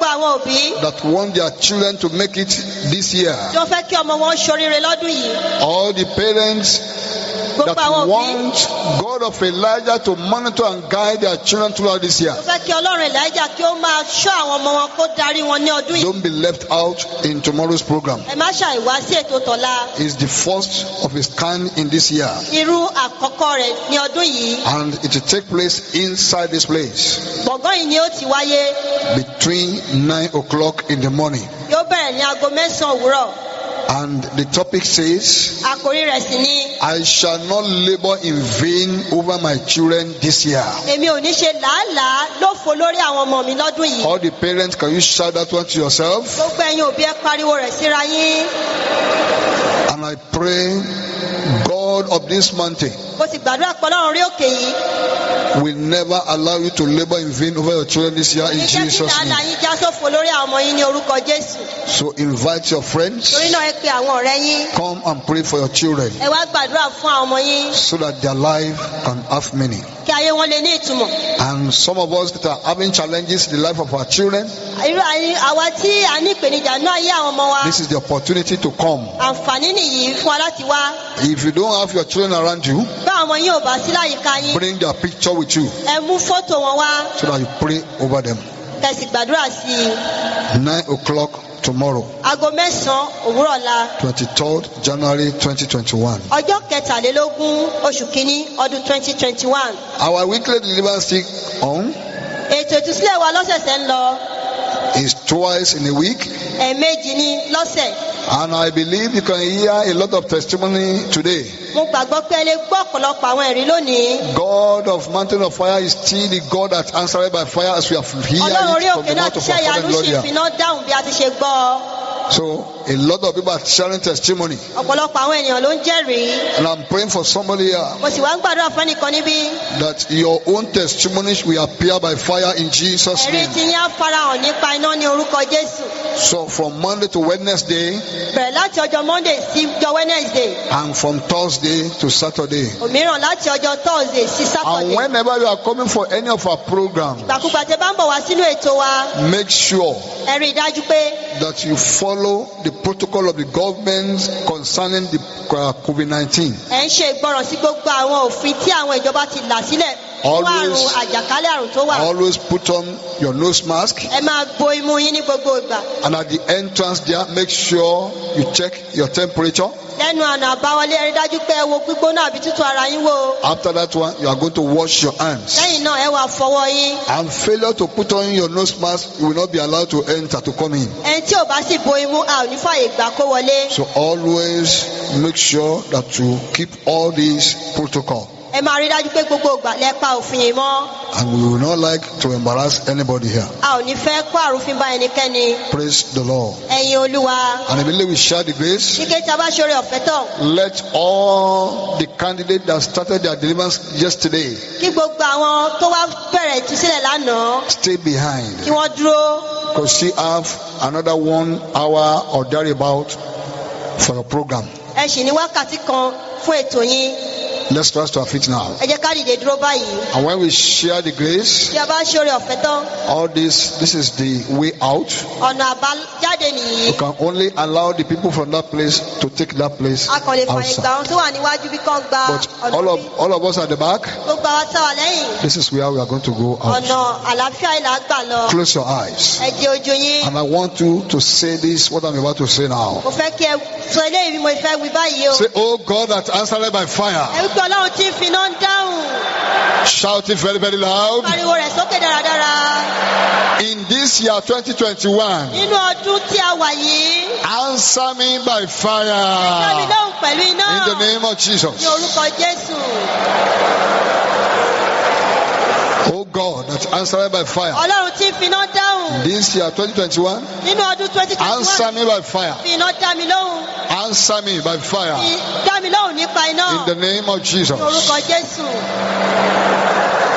Speaker 4: gbogbo àwọn òbí.
Speaker 3: That want their children to make it this year,
Speaker 4: tí wọ́n fẹ́ kí ọmọ wọn ṣoríire lọ́dún yìí.
Speaker 3: All the parents that want God of Elijah to monitor and guide their children throughout this year,
Speaker 4: ó
Speaker 3: don't be left out in tomorrow's program. It's the first of its kind in this year, and it will take place inside this place.
Speaker 4: Ó
Speaker 3: between 9 o'clock in the morning.
Speaker 4: yóò bẹ̀rẹ̀ ní aago mẹ́sàn-án òwúrọ̀
Speaker 3: And the topic says,
Speaker 4: àkórí rẹ̀ sì ni
Speaker 3: I shall not labor in vain over my children this year.
Speaker 4: èmi ò ní ṣe làálàá lófo lórí àwọn ọmọ mi lọ́dún yìí
Speaker 3: All the parents, can you shout that one to yourself?
Speaker 4: gbogbo ẹ̀yin òbí ẹ pariwo rẹ̀ síra yín
Speaker 3: And I pray, God of this mountain.
Speaker 4: Mo sì gbàdúrà pé ọlọ́run rí òkè yìí.
Speaker 3: Will never allow you to labor in vain over your children this year in
Speaker 4: ní jẹ́ kí
Speaker 3: Jesus' name.
Speaker 4: yín já sófo lórí àwọn ọmọ yín ní orúkọ jésù.
Speaker 3: So invite your friends,
Speaker 4: torí náà ẹ pe àwọn ọ̀rẹ́ yín.
Speaker 3: Come and pray for your children.
Speaker 4: Ẹ wá gbàdúrà fún àwọn ọmọ yín.
Speaker 3: So that their life can have meaning.
Speaker 4: Kí ayé wọn lè ní ìtumọ̀.
Speaker 3: And some of us that are having challenges in the life of our children,
Speaker 4: irú àwa tí a ní ìpèníjà náà ayé àwọn ọmọ wa
Speaker 3: this is the opportunity to come.
Speaker 4: àǹfààní nìyí fún wa láti wá.
Speaker 3: If you don't have your children around you,
Speaker 4: bá àwọn yín ò bá sí láyìíká yín?
Speaker 3: bring their picture with you
Speaker 4: ẹ mú fọ́tò wọn wá.
Speaker 3: so that you pray over them.
Speaker 4: kẹsì gbàdúrà sí i.
Speaker 3: Nine o'clock tomorrow,
Speaker 4: aago mẹ́sàn-án òwúrọ̀ la
Speaker 3: 23rd January 2021.
Speaker 4: ọjọ́ kẹtàlélógún oṣù kínní ọdún twenty twenty one
Speaker 3: Our weekly deliverance on
Speaker 4: ètò ìtúsílẹ̀ wa lọ́sẹ̀sẹ̀ ń lọ
Speaker 3: is twice in a week,
Speaker 4: ẹ̀ẹ̀mejì ní lọ́sẹ̀
Speaker 3: and I believe you can hear a lot of testimony today.
Speaker 4: mo gbàgbọ́ pé ẹ lè gbọ́ ọ̀pọ̀lọpọ̀ àwọn ẹ̀rí lónìí
Speaker 3: God of Mountain of Fire is still the God that answered by fire as we have heard
Speaker 4: ọlọ́run orí
Speaker 3: it from
Speaker 4: òkè
Speaker 3: the
Speaker 4: náà
Speaker 3: mouth
Speaker 4: ti
Speaker 3: of
Speaker 4: ṣe
Speaker 3: our
Speaker 4: ìyanu
Speaker 3: Father
Speaker 4: sì
Speaker 3: Gloria.
Speaker 4: finá dáhùn bí a ti ṣe gbọ́ ọ.
Speaker 3: So a lot of people are sharing testimony,
Speaker 4: ọ̀pọ̀lọpọ̀ àwọn ènìyàn ló ń jẹ́rìí.
Speaker 3: And I'm praying for somebody here
Speaker 4: mo sì wá ń gbàdúrà fún ẹnìkan níbí.
Speaker 3: that your own testimonies will appear by fire in Jesus'
Speaker 4: ẹ̀rí
Speaker 3: name.
Speaker 4: tí yín á nípa iná ní orúkọ jésù.
Speaker 3: So from Monday to Wednesday,
Speaker 4: bẹ̀rẹ̀ láti ọjọ́ monday sí ọjọ́ wednesday.
Speaker 3: and from Thursday to Saturday.
Speaker 4: òmíràn láti ọjọ́ thursday sí
Speaker 3: And whenever you are coming for any of our programs,
Speaker 4: gbàkúgbà tẹ bá ń bọ̀ wá sínú ètò wa
Speaker 3: make sure
Speaker 4: ẹ rí i dájú pé
Speaker 3: that you follow the protocol of the government concerning the uh, COVID-19.
Speaker 4: ẹ ń ṣe ìgbọràn sí gbogbo àwọn òfin tí àwọn ìjọba ti là sílẹ̀
Speaker 3: Always-
Speaker 4: àjàkálẹ̀ àrùn tó wà.
Speaker 3: Always put on your nose mask.
Speaker 4: ẹ máa bo imú yín ní gbogbo ìgbà.
Speaker 3: And at the entrance there, make sure you check your temperature.
Speaker 4: lẹ́nu ọ̀nà àbáwọlé ẹ rí dájú pé ẹ wo gbígbóná àbí tútù ara yín wò.
Speaker 3: After that one, you are going to wash your hands.
Speaker 4: lẹ́yìn náà ẹ wà fọwọ́ yín.
Speaker 3: And failure to put on your nose mask, you will not be allowed to enter to come in.
Speaker 4: ẹni tí ò bá sì bo imú a ò ní fààyè gbà kó wọlé.
Speaker 3: So always make sure that you keep all these protocol.
Speaker 4: Ẹ máa rí dájú pé gbogbo ìgbà lẹ pa òfin yìí mọ́.
Speaker 3: And we will not like to embarrass anybody here.
Speaker 4: a ò ní fẹ́ kó àrùfin bá ẹnikẹ́ni.
Speaker 3: Praise the Lord.
Speaker 4: ẹ̀yin olúwa.
Speaker 3: And immediately we share the grace.
Speaker 4: kíkẹ́ tí a bá ṣoore ọ̀fẹ́ tán.
Speaker 3: Let all the candidates that started their deliverance yesterday
Speaker 4: kí gbogbo àwọn tó wá bẹ̀rẹ̀ ìtúsílẹ̀ lánàá
Speaker 3: stay behind.
Speaker 4: kí wọ́n dúró.
Speaker 3: Because she have another one hour or thereabout for your program.
Speaker 4: ẹ sì ní wákàtí kan fún ètò yín.
Speaker 3: Let's to our feet now.
Speaker 4: ẹ jẹ́ ká dìde dúró báyìí.
Speaker 3: And when we share the grace,
Speaker 4: tí a bá ṣoore ọ̀fẹ́ tán
Speaker 3: all this this is the way out.
Speaker 4: ọ̀nà àbájáde nìyí.
Speaker 3: You can only allow the people from that place to take that place
Speaker 4: a kàn lè fààyè
Speaker 3: outside.
Speaker 4: gbà àwọn tó wà níwájú bí kàn gba
Speaker 3: But all of all of us at the back,
Speaker 4: gbogbo àwọn tá wà lẹ́yìn
Speaker 3: this is where we are going to go out.
Speaker 4: ọ̀nà àlàáfíà ìlà gbà lọ.
Speaker 3: Close your eyes.
Speaker 4: ẹ jẹ́ ojú yín.
Speaker 3: And I want you to say this, what I'm about to say now.
Speaker 4: mo fẹ́ kí ẹ sọ eléyìí bí mo fẹ́ wí báyìí o.
Speaker 3: Say, Oh God that answered by fire.
Speaker 4: Ẹ ọlọ́run tí fi iná dáhùn.
Speaker 3: Shout it very, very loud.
Speaker 4: pariwo rẹ̀ sókè dáradára.
Speaker 3: In this year 2021,
Speaker 4: nínú ọdún tí a wà yìí.
Speaker 3: answer me by
Speaker 4: mi
Speaker 3: fire.
Speaker 4: lóhùn pẹ̀lú iná.
Speaker 3: In the name of
Speaker 4: ní
Speaker 3: Jesus.
Speaker 4: orúkọ jésù.
Speaker 3: God that answered by fire.
Speaker 4: ọlọ́run tí ń fi iná dáhùn.
Speaker 3: This year 2021,
Speaker 4: nínú ọdún twenty twenty
Speaker 3: answer me by fire.
Speaker 4: dá mi lóhùn.
Speaker 3: Answer me by fire.
Speaker 4: fi dá mi lóhùn nípa iná.
Speaker 3: In the name of Jesus.
Speaker 4: orúkọ jésù.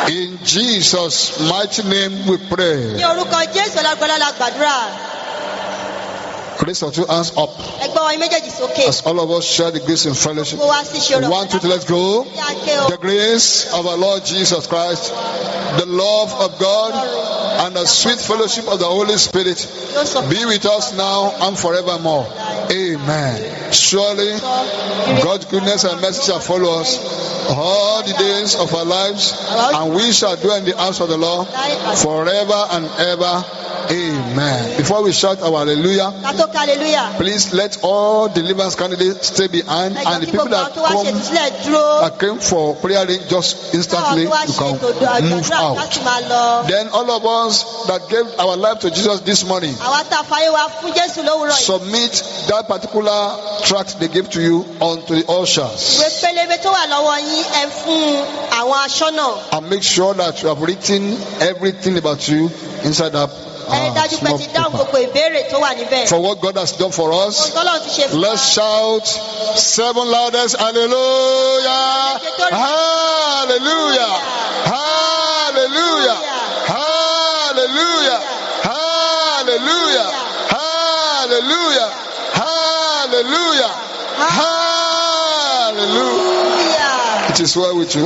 Speaker 3: In Jesus' mighty name we
Speaker 4: ní
Speaker 3: pray.
Speaker 4: orúkọ jésù la gbàdúrà.
Speaker 3: Raise your two hands up
Speaker 4: ẹgbẹ́ wa méjèèjì sókè.
Speaker 3: as all of us share the grace in fellowship.
Speaker 4: gbogbo wa sí ṣòro.
Speaker 3: One, two, three, let's go.
Speaker 4: Kí a ké o.
Speaker 3: The grace of our Lord Jesus Christ, the love of God, and the sweet fellowship of the Holy Spirit be with us now and forevermore. Amen. Surely God's goodness and mercy shall follow us all the days of our lives, and we shall dwell in the house of the Lord forever and ever. Amen. Before we shout our hallelujah,
Speaker 4: hallelujah.
Speaker 3: please let all deliverance candidates stay behind, and the people that come that came for prayer just instantly you can move out. Then all of us that gave our life to Jesus this morning, submit that particular tract they gave to you onto the ushers
Speaker 4: ìwé pélébé tó wà lọ́wọ́ yín ẹ fún àwọn aṣọ́nà.
Speaker 3: and make sure that you have written everything about you inside that Ah,
Speaker 4: ẹ rí dájú pé
Speaker 3: small
Speaker 4: ti dáhùn
Speaker 3: paper.
Speaker 4: gbogbo ìbéèrè tó wà níbẹ̀.
Speaker 3: For what God has done for us,
Speaker 4: tọ́lọ́run ti ṣe fún wa.
Speaker 3: let's shout seven loudest hallelujah, hallelujah, hallelujah, hallelujah, hallelujah, hallelujah, hallelujah, hallelujah.
Speaker 4: Hallelujah.
Speaker 3: It is well with you.